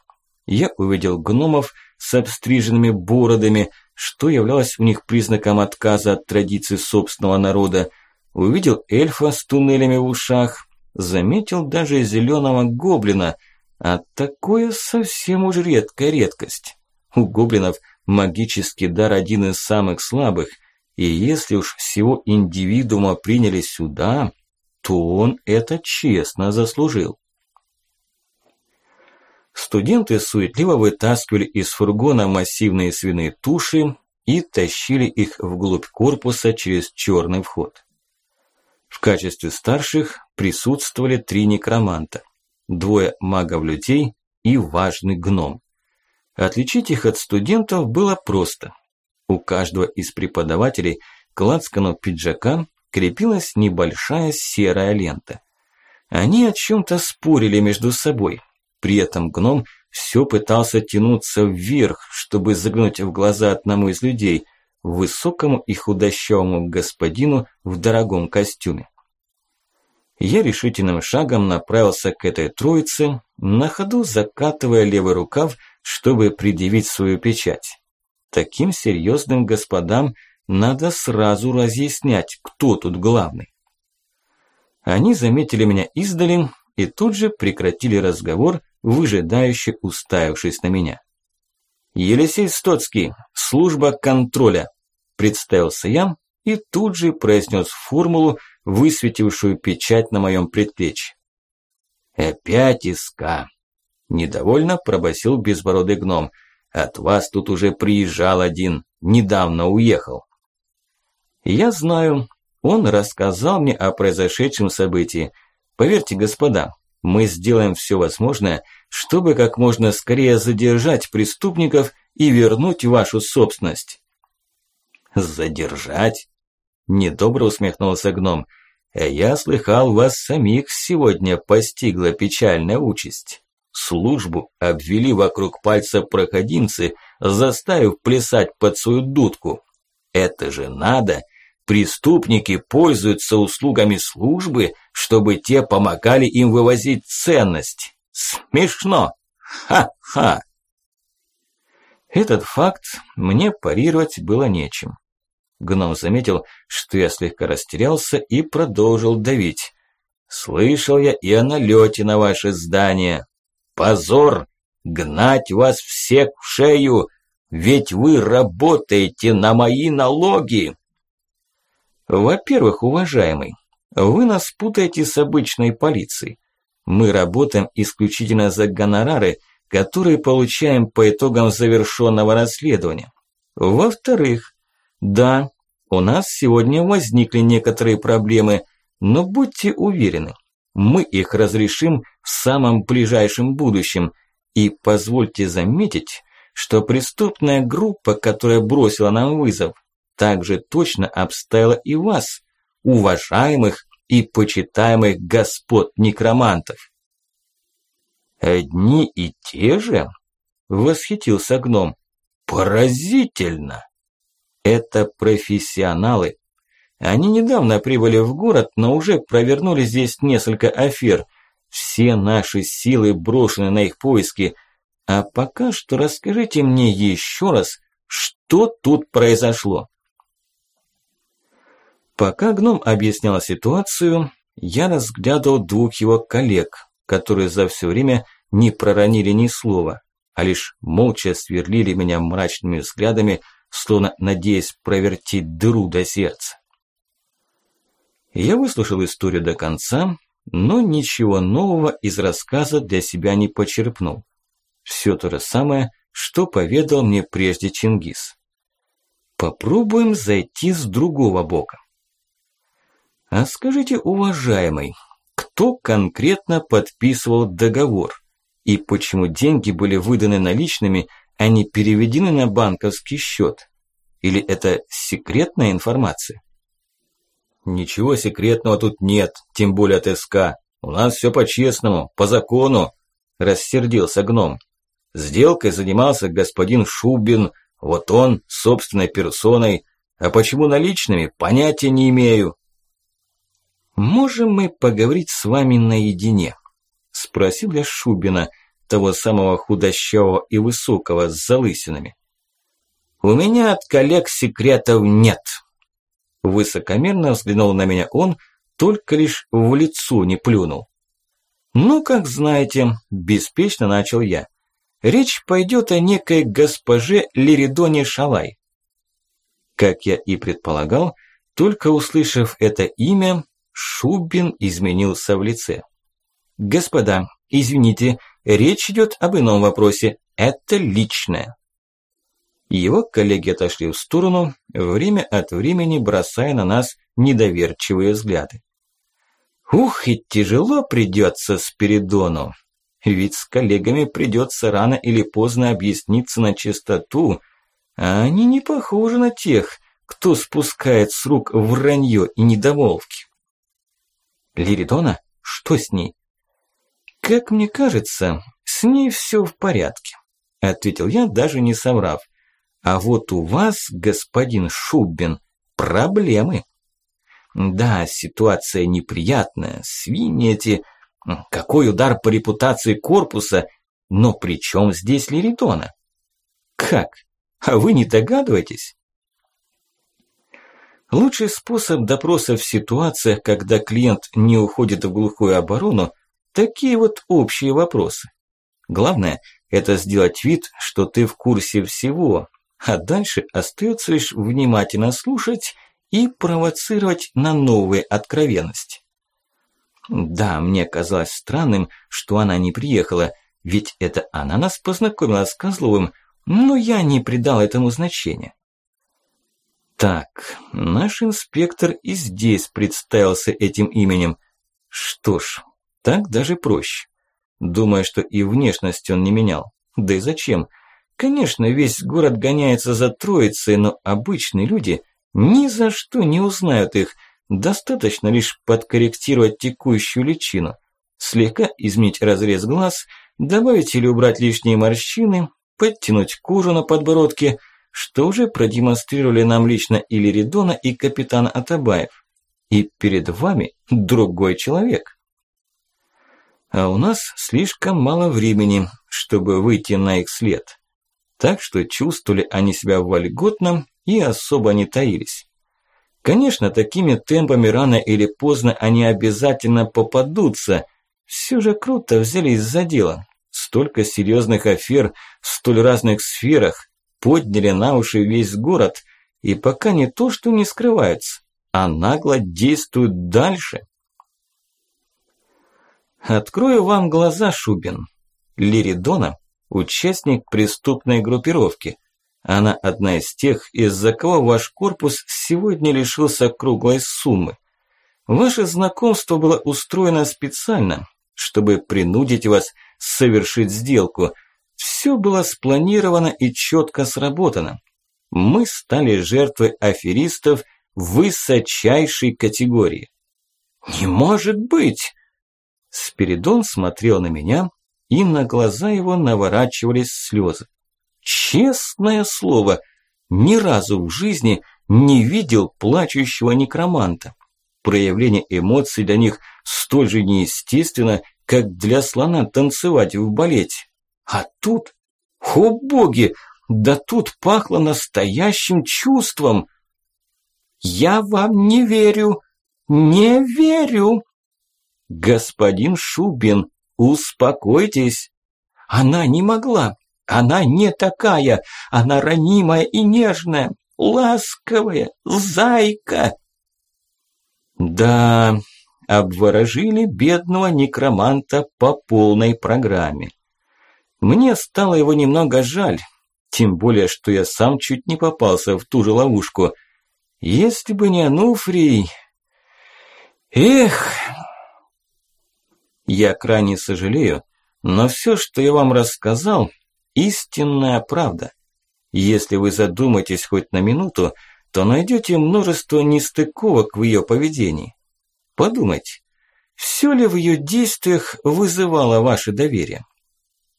Я увидел гномов с обстриженными бородами, что являлось у них признаком отказа от традиций собственного народа, увидел эльфа с туннелями в ушах, заметил даже зеленого гоблина, а такое совсем уж редкая редкость. У гоблинов магический дар один из самых слабых, и если уж всего индивидуума приняли сюда, то он это честно заслужил. Студенты суетливо вытаскивали из фургона массивные свиные туши и тащили их вглубь корпуса через черный вход. В качестве старших присутствовали три некроманта, двое магов-людей и важный гном. Отличить их от студентов было просто. У каждого из преподавателей к лацкану пиджака крепилась небольшая серая лента. Они о чем-то спорили между собой. При этом гном все пытался тянуться вверх, чтобы заглянуть в глаза одному из людей, высокому и худощавому господину в дорогом костюме. Я решительным шагом направился к этой троице, на ходу закатывая левый рукав, чтобы предъявить свою печать. Таким серьезным господам надо сразу разъяснять, кто тут главный. Они заметили меня издали и тут же прекратили разговор, выжидающе уставившись на меня. «Елисей Стоцкий, служба контроля», – представился я и тут же произнес формулу, высветившую печать на моем предплечье. «Опять иска!» – недовольно пробасил безбородый гном. «От вас тут уже приезжал один, недавно уехал». «Я знаю, он рассказал мне о произошедшем событии. Поверьте, господа, мы сделаем все возможное, чтобы как можно скорее задержать преступников и вернуть вашу собственность». «Задержать?» Недобро усмехнулся гном. «Я слыхал, вас самих сегодня постигла печальная участь. Службу обвели вокруг пальца проходимцы, заставив плясать под свою дудку. Это же надо! Преступники пользуются услугами службы, чтобы те помогали им вывозить ценность. Смешно! Ха-ха!» Этот факт мне парировать было нечем. Гном заметил, что я слегка растерялся и продолжил давить. «Слышал я и о налете на ваше здание. Позор! Гнать вас всех в шею! Ведь вы работаете на мои налоги!» «Во-первых, уважаемый, вы нас путаете с обычной полицией. Мы работаем исключительно за гонорары, которые получаем по итогам завершенного расследования. Во-вторых, да, у нас сегодня возникли некоторые проблемы, но будьте уверены, мы их разрешим в самом ближайшем будущем. И позвольте заметить, что преступная группа, которая бросила нам вызов, также точно обставила и вас, уважаемых и почитаемых господ некромантов. «Одни и те же?» – восхитился гном. «Поразительно!» Это профессионалы. Они недавно прибыли в город, но уже провернули здесь несколько афер. Все наши силы брошены на их поиски. А пока что расскажите мне еще раз, что тут произошло. Пока гном объяснял ситуацию, я разглядывал двух его коллег, которые за все время не проронили ни слова, а лишь молча сверлили меня мрачными взглядами, словно надеясь провертить дыру до сердца. Я выслушал историю до конца, но ничего нового из рассказа для себя не почерпнул. Все то же самое, что поведал мне прежде Чингис. Попробуем зайти с другого бока. А скажите, уважаемый, кто конкретно подписывал договор? И почему деньги были выданы наличными, они переведены на банковский счет? Или это секретная информация? Ничего секретного тут нет, тем более от СК. У нас все по-честному, по закону, рассердился гном. Сделкой занимался господин Шубин, вот он, собственной персоной. А почему наличными, понятия не имею. «Можем мы поговорить с вами наедине?» Спросил я Шубина, того самого худощавого и высокого с залысинами. «У меня от коллег секретов нет!» Высокомерно взглянул на меня он, только лишь в лицо не плюнул. «Ну, как знаете», – беспечно начал я. «Речь пойдет о некой госпоже Лиридоне Шалай». Как я и предполагал, только услышав это имя, Шубин изменился в лице. «Господа, извините, Речь идет об ином вопросе. Это личное. Его коллеги отошли в сторону, время от времени бросая на нас недоверчивые взгляды. Ух, и тяжело придется Спиридону. Ведь с коллегами придется рано или поздно объясниться на чистоту, а они не похожи на тех, кто спускает с рук вранье и недоволвки. Лиридона? Что с ней? «Как мне кажется, с ней все в порядке», – ответил я, даже не соврав. «А вот у вас, господин Шубин, проблемы». Да, ситуация неприятная, свиньи эти... Какой удар по репутации корпуса, но при чем здесь Лиритона? Как? А вы не догадываетесь? Лучший способ допроса в ситуациях, когда клиент не уходит в глухую оборону, такие вот общие вопросы. Главное – это сделать вид, что ты в курсе всего, а дальше остается лишь внимательно слушать и провоцировать на новые откровенности. Да, мне казалось странным, что она не приехала, ведь это она нас познакомила с Козловым, но я не придал этому значения. Так, наш инспектор и здесь представился этим именем. Что ж, так даже проще. Думаю, что и внешность он не менял. Да и зачем? Конечно, весь город гоняется за троицей, но обычные люди ни за что не узнают их. Достаточно лишь подкорректировать текущую личину, слегка изменить разрез глаз, добавить или убрать лишние морщины, подтянуть кожу на подбородке, что уже продемонстрировали нам лично и Лиридона, и капитан Атабаев. И перед вами другой человек. А у нас слишком мало времени, чтобы выйти на их след. Так что чувствовали они себя вольготно и особо не таились. Конечно, такими темпами рано или поздно они обязательно попадутся. Все же круто взялись за дело. Столько серьезных афер в столь разных сферах подняли на уши весь город, и пока не то, что не скрываются, а нагло действуют дальше. Открою вам глаза, Шубин. Лиридона – участник преступной группировки. Она одна из тех, из-за кого ваш корпус сегодня лишился круглой суммы. Ваше знакомство было устроено специально, чтобы принудить вас совершить сделку. Все было спланировано и четко сработано. Мы стали жертвой аферистов высочайшей категории. «Не может быть!» Спиридон смотрел на меня, и на глаза его наворачивались слезы. Честное слово, ни разу в жизни не видел плачущего некроманта. Проявление эмоций для них столь же неестественно, как для слона танцевать в балете. А тут, о боги, да тут пахло настоящим чувством. «Я вам не верю, не верю!» «Господин Шубин, успокойтесь!» Она не могла, она не такая, она ранимая и нежная, ласковая, зайка. Да, обворожили бедного некроманта по полной программе. Мне стало его немного жаль, тем более, что я сам чуть не попался в ту же ловушку. Если бы не Ануфрий... Эх... Я крайне сожалею, но все, что я вам рассказал, истинная правда. Если вы задумаетесь хоть на минуту, то найдете множество нестыковок в ее поведении. Подумайте, все ли в ее действиях вызывало ваше доверие?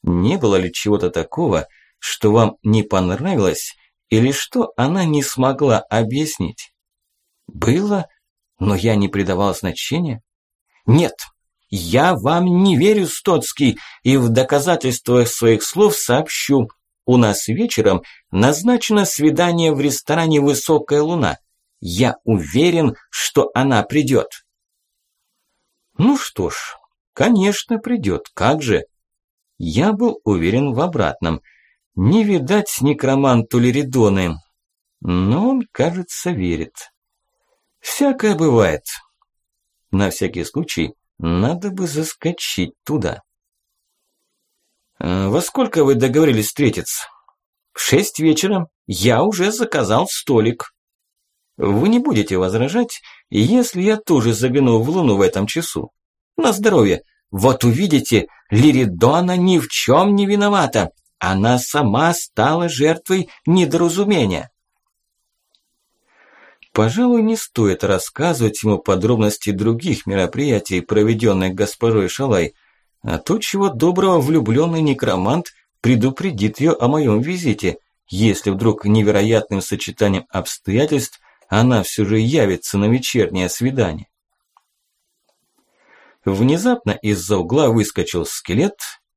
Не было ли чего-то такого, что вам не понравилось или что она не смогла объяснить? Было, но я не придавал значения? Нет, «Я вам не верю, Стоцкий, и в доказательство своих слов сообщу. У нас вечером назначено свидание в ресторане «Высокая луна». Я уверен, что она придет». Ну что ж, конечно, придет, как же. Я был уверен в обратном. Не видать некроманту Леридоны. Но он, кажется, верит. Всякое бывает. На всякий случай надо бы заскочить туда. «Во сколько вы договорились встретиться?» «В шесть вечера. Я уже заказал столик». «Вы не будете возражать, если я тоже загляну в Луну в этом часу?» «На здоровье. Вот увидите, Лиридона ни в чем не виновата. Она сама стала жертвой недоразумения». Пожалуй, не стоит рассказывать ему подробности других мероприятий, проведенных госпожой Шалай, а то, чего доброго влюбленный некромант предупредит ее о моем визите, если вдруг невероятным сочетанием обстоятельств она все же явится на вечернее свидание. Внезапно из-за угла выскочил скелет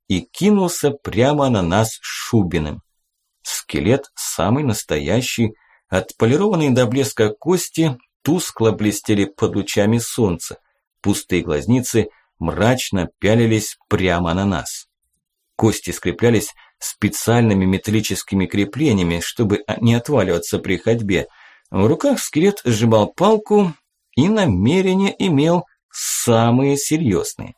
и кинулся прямо на нас Шубиным. Скелет самый настоящий, отполированные до блеска кости тускло блестели под лучами солнца. Пустые глазницы мрачно пялились прямо на нас. Кости скреплялись специальными металлическими креплениями, чтобы не отваливаться при ходьбе. В руках скелет сжимал палку и намерения имел самые серьезные.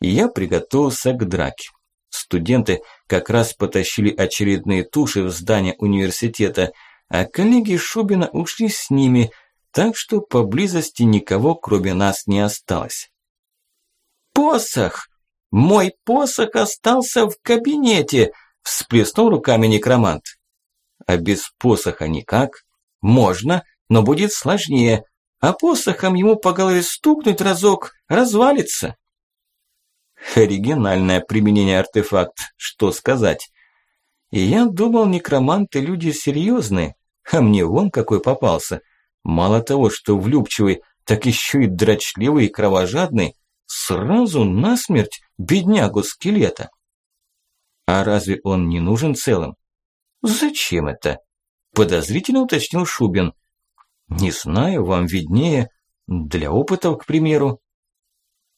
Я приготовился к драке. Студенты как раз потащили очередные туши в здание университета, а коллеги Шубина ушли с ними, так что поблизости никого кроме нас не осталось. «Посох! Мой посох остался в кабинете!» – всплеснул руками некромант. «А без посоха никак? Можно, но будет сложнее, а посохом ему по голове стукнуть разок, развалится». Оригинальное применение артефакт, что сказать. И я думал, некроманты люди серьезные, а мне вон какой попался. Мало того, что влюбчивый, так еще и дрочливый и кровожадный, сразу насмерть беднягу скелета. А разве он не нужен целым? Зачем это? Подозрительно уточнил Шубин. Не знаю, вам виднее. Для опытов, к примеру.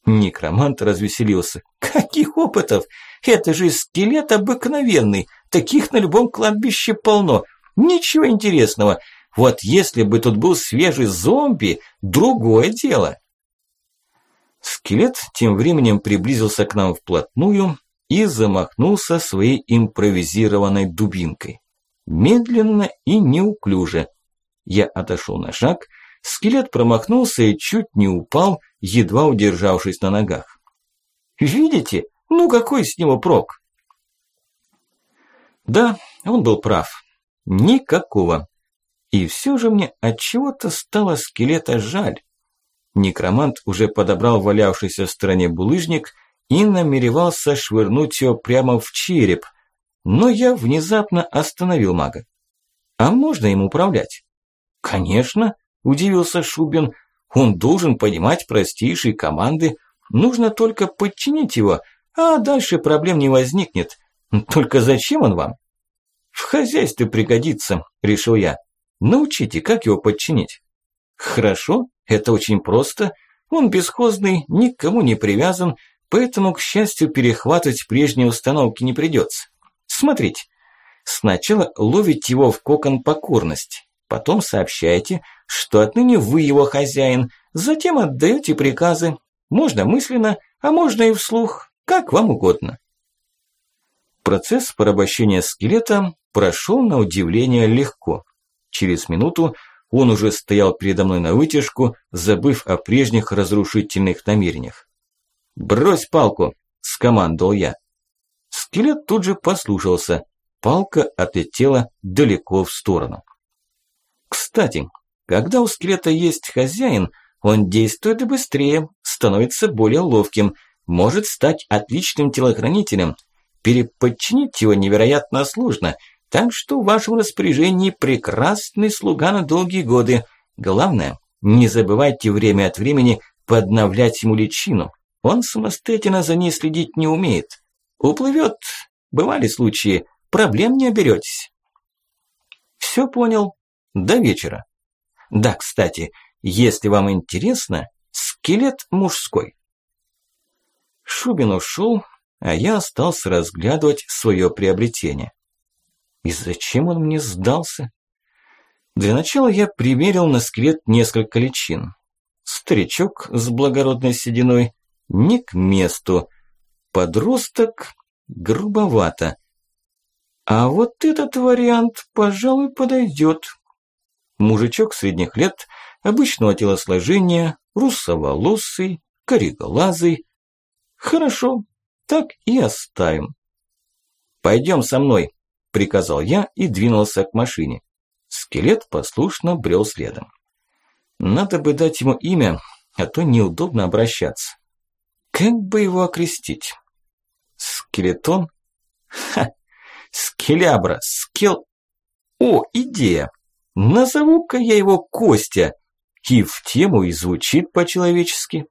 Некромант развеселился. Каких опытов? Это же скелет обыкновенный. Таких на любом кладбище полно. Ничего интересного. Вот если бы тут был свежий зомби, другое дело. Скелет тем временем приблизился к нам вплотную и замахнулся своей импровизированной дубинкой. Медленно и неуклюже. Я отошел на шаг, скелет промахнулся и чуть не упал, едва удержавшись на ногах. «Видите? Ну какой с него прок?» Да, он был прав. Никакого. И все же мне от чего то стало скелета жаль. Некромант уже подобрал валявшийся в стороне булыжник и намеревался швырнуть его прямо в череп, но я внезапно остановил мага. «А можно им управлять?» «Конечно», – удивился Шубин, он должен понимать простейшие команды, нужно только подчинить его, а дальше проблем не возникнет. Только зачем он вам? В хозяйстве пригодится, решил я. Научите, как его подчинить. Хорошо, это очень просто. Он бесхозный, никому не привязан, поэтому, к счастью, перехватывать прежние установки не придется. Смотрите, сначала ловите его в кокон покорности, потом сообщайте, что отныне вы его хозяин, затем отдаете приказы, можно мысленно, а можно и вслух, как вам угодно. Процесс порабощения скелета прошел на удивление легко. Через минуту он уже стоял передо мной на вытяжку, забыв о прежних разрушительных намерениях. «Брось палку!» – скомандовал я. Скелет тут же послушался. Палка отлетела далеко в сторону. Кстати, когда у скелета есть хозяин, он действует быстрее, становится более ловким, может стать отличным телохранителем. Переподчинить его невероятно сложно, так что в вашем распоряжении прекрасный слуга на долгие годы. Главное, не забывайте время от времени подновлять ему личину. Он самостоятельно за ней следить не умеет. Уплывет, бывали случаи, проблем не оберетесь. Все понял. До вечера. Да, кстати, если вам интересно, скелет мужской. Шубин ушел, а я остался разглядывать свое приобретение. И зачем он мне сдался? Для начала я примерил на скелет несколько личин. Старичок с благородной сединой не к месту. Подросток грубовато. А вот этот вариант, пожалуй, подойдет. Мужичок средних лет, обычного телосложения, русоволосый, кореглазый. Хорошо, так и оставим. Пойдем со мной, приказал я и двинулся к машине. Скелет послушно брел следом. Надо бы дать ему имя, а то неудобно обращаться. Как бы его окрестить? Скелетон? Ха! Скелябра! Скел... О, идея! Назову-ка я его Костя. И в тему и звучит по-человечески.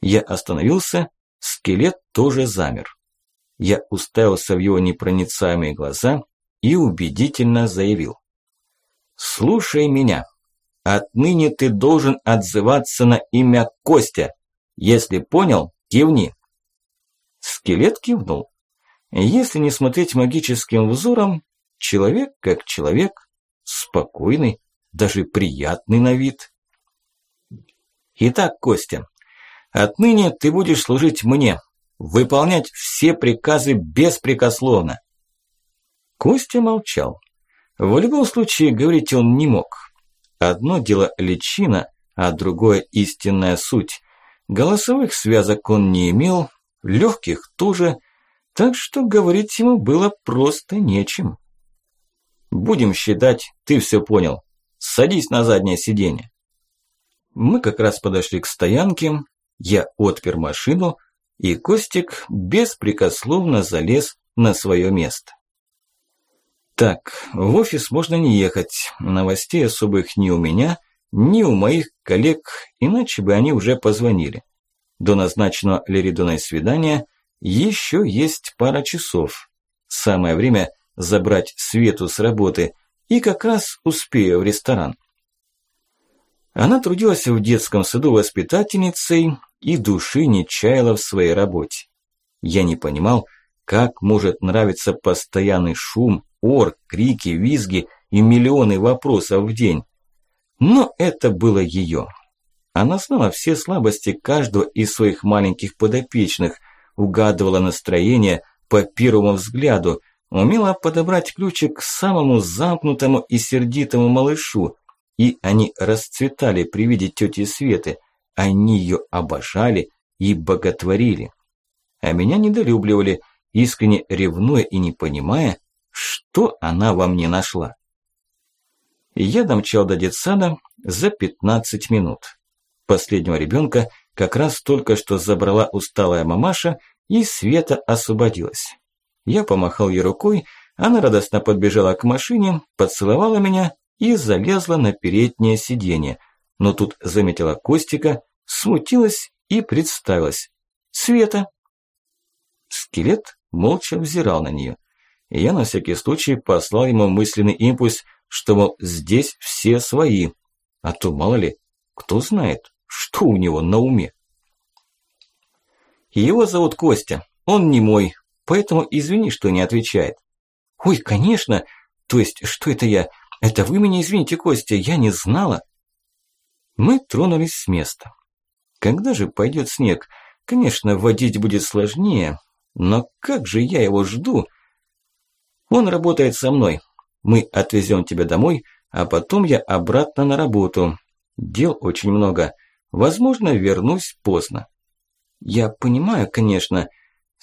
Я остановился, скелет тоже замер. Я уставился в его непроницаемые глаза и убедительно заявил. «Слушай меня. Отныне ты должен отзываться на имя Костя. Если понял, кивни». Скелет кивнул. Если не смотреть магическим взором, человек как человек, спокойный, даже приятный на вид. Итак, Костя, отныне ты будешь служить мне, выполнять все приказы беспрекословно. Костя молчал. В любом случае говорить он не мог. Одно дело личина, а другое истинная суть. Голосовых связок он не имел, легких тоже, так что говорить ему было просто нечем. Будем считать, ты все понял. Садись на заднее сиденье. Мы как раз подошли к стоянке, я отпер машину, и Костик беспрекословно залез на свое место. Так, в офис можно не ехать. Новостей особых ни у меня, ни у моих коллег, иначе бы они уже позвонили. До назначенного Леридоной свидания еще есть пара часов. Самое время забрать Свету с работы и как раз успею в ресторан. Она трудилась в детском саду воспитательницей и души не чаяла в своей работе. Я не понимал, как может нравиться постоянный шум, ор, крики, визги и миллионы вопросов в день. Но это было ее. Она знала все слабости каждого из своих маленьких подопечных, угадывала настроение по первому взгляду, умела подобрать ключик к самому замкнутому и сердитому малышу, и они расцветали при виде тети Светы, они ее обожали и боготворили. А меня недолюбливали, искренне ревнуя и не понимая, что она во мне нашла? Я домчал до детсада за 15 минут. Последнего ребенка как раз только что забрала усталая мамаша, и Света освободилась. Я помахал ей рукой, она радостно подбежала к машине, поцеловала меня и залезла на переднее сиденье. Но тут заметила Костика, смутилась и представилась. «Света!» Скелет молча взирал на нее я на всякий случай послал ему мысленный импульс, что, мол, здесь все свои. А то, мало ли, кто знает, что у него на уме. Его зовут Костя, он не мой, поэтому извини, что не отвечает. Ой, конечно, то есть, что это я? Это вы меня извините, Костя, я не знала. Мы тронулись с места. Когда же пойдет снег? Конечно, водить будет сложнее, но как же я его жду – он работает со мной. Мы отвезем тебя домой, а потом я обратно на работу. Дел очень много. Возможно, вернусь поздно. Я понимаю, конечно.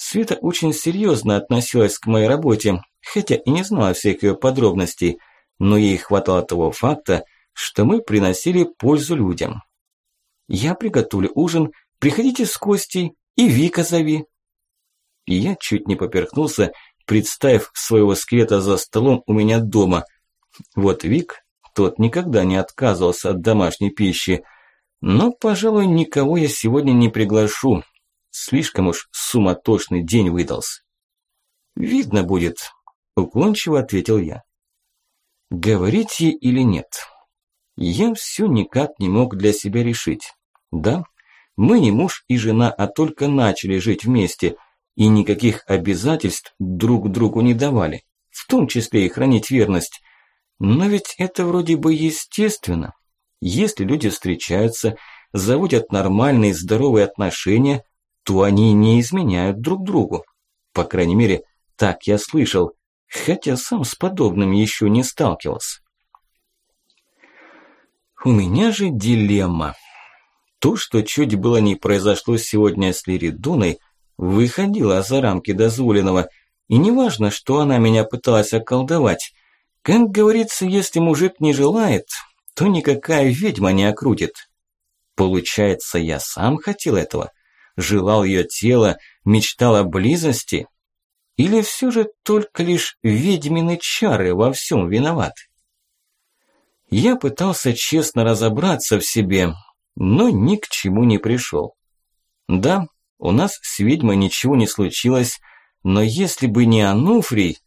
Света очень серьезно относилась к моей работе, хотя и не знала всех ее подробностей, но ей хватало того факта, что мы приносили пользу людям. Я приготовлю ужин, приходите с Костей и Вика зови. И я чуть не поперхнулся, представив своего скелета за столом у меня дома. Вот Вик, тот никогда не отказывался от домашней пищи. Но, пожалуй, никого я сегодня не приглашу. Слишком уж суматошный день выдался. «Видно будет», – уклончиво ответил я. Говорить ей или нет? Я все никак не мог для себя решить. Да, мы не муж и жена, а только начали жить вместе – и никаких обязательств друг другу не давали, в том числе и хранить верность. Но ведь это вроде бы естественно. Если люди встречаются, заводят нормальные здоровые отношения, то они не изменяют друг другу. По крайней мере, так я слышал, хотя сам с подобным еще не сталкивался. У меня же дилемма. То, что чуть было не произошло сегодня с Лиридуной, выходила за рамки дозволенного, и неважно, что она меня пыталась околдовать. Как говорится, если мужик не желает, то никакая ведьма не окрутит. Получается, я сам хотел этого, желал ее тела, мечтал о близости? Или все же только лишь ведьмины чары во всем виноваты? Я пытался честно разобраться в себе, но ни к чему не пришел. Да, у нас с ведьмой ничего не случилось, но если бы не Ануфрий...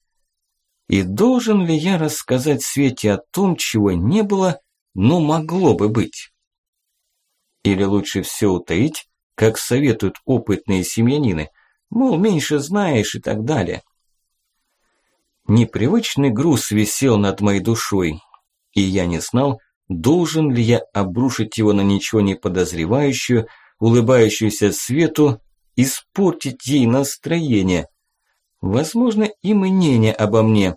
И должен ли я рассказать Свете о том, чего не было, но могло бы быть? Или лучше все утаить, как советуют опытные семьянины, мол, меньше знаешь и так далее. Непривычный груз висел над моей душой, и я не знал, должен ли я обрушить его на ничего не подозревающую, улыбающуюся Свету, испортить ей настроение, возможно, и мнение обо мне,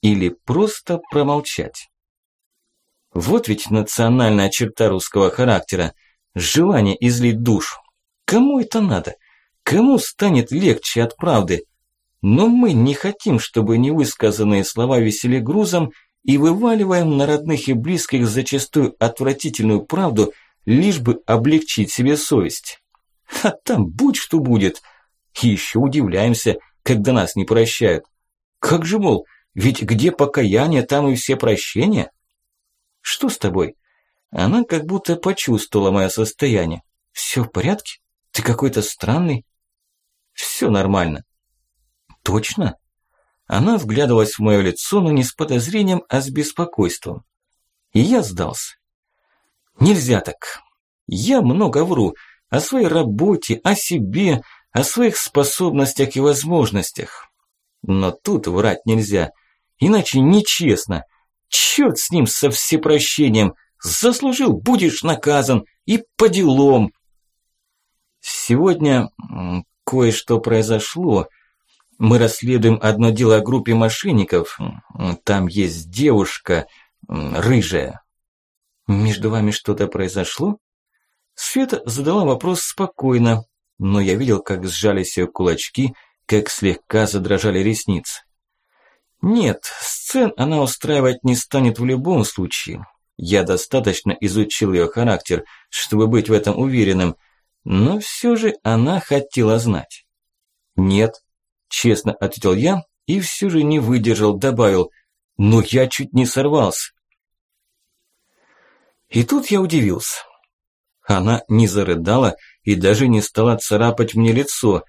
или просто промолчать. Вот ведь национальная черта русского характера – желание излить душу. Кому это надо? Кому станет легче от правды? Но мы не хотим, чтобы невысказанные слова висели грузом и вываливаем на родных и близких зачастую отвратительную правду, лишь бы облегчить себе совесть. А там будь что будет. И еще удивляемся, когда нас не прощают. Как же, мол, ведь где покаяние, там и все прощения? Что с тобой? Она как будто почувствовала мое состояние. Все в порядке? Ты какой-то странный. Все нормально. Точно? Она вглядывалась в мое лицо, но не с подозрением, а с беспокойством. И я сдался. Нельзя так. Я много вру о своей работе, о себе, о своих способностях и возможностях. Но тут врать нельзя, иначе нечестно. Черт с ним со всепрощением. Заслужил, будешь наказан. И по делам. Сегодня кое-что произошло. Мы расследуем одно дело о группе мошенников. Там есть девушка, рыжая. Между вами что-то произошло? Света задала вопрос спокойно, но я видел, как сжались ее кулачки, как слегка задрожали ресницы. Нет, сцен она устраивать не станет в любом случае. Я достаточно изучил ее характер, чтобы быть в этом уверенным, но все же она хотела знать. Нет, честно ответил я и все же не выдержал, добавил, но я чуть не сорвался. И тут я удивился. Она не зарыдала и даже не стала царапать мне лицо,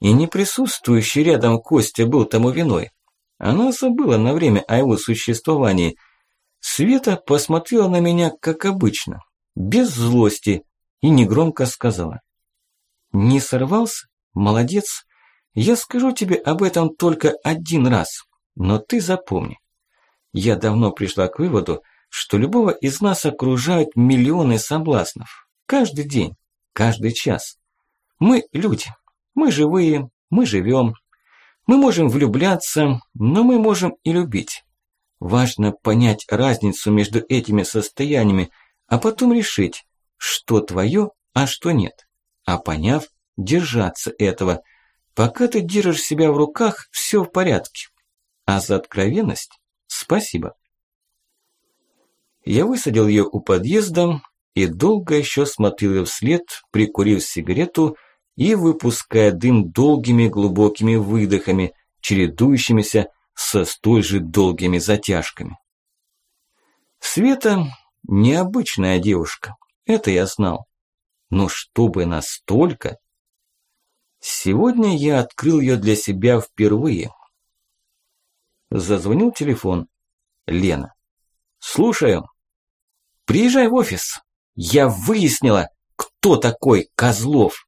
и не присутствующий рядом Костя был тому виной. Она забыла на время о его существовании. Света посмотрела на меня, как обычно, без злости, и негромко сказала. «Не сорвался? Молодец. Я скажу тебе об этом только один раз, но ты запомни. Я давно пришла к выводу, что любого из нас окружают миллионы соблазнов. Каждый день, каждый час. Мы люди, мы живые, мы живем. Мы можем влюбляться, но мы можем и любить. Важно понять разницу между этими состояниями, а потом решить, что твое, а что нет. А поняв, держаться этого. Пока ты держишь себя в руках, все в порядке. А за откровенность спасибо. Я высадил ее у подъезда, и долго еще смотрел ее вслед, прикурив сигарету и выпуская дым долгими глубокими выдохами, чередующимися со столь же долгими затяжками. Света – необычная девушка, это я знал. Но чтобы настолько... Сегодня я открыл ее для себя впервые. Зазвонил телефон. Лена. «Слушаю. Приезжай в офис. Я выяснила, кто такой Козлов.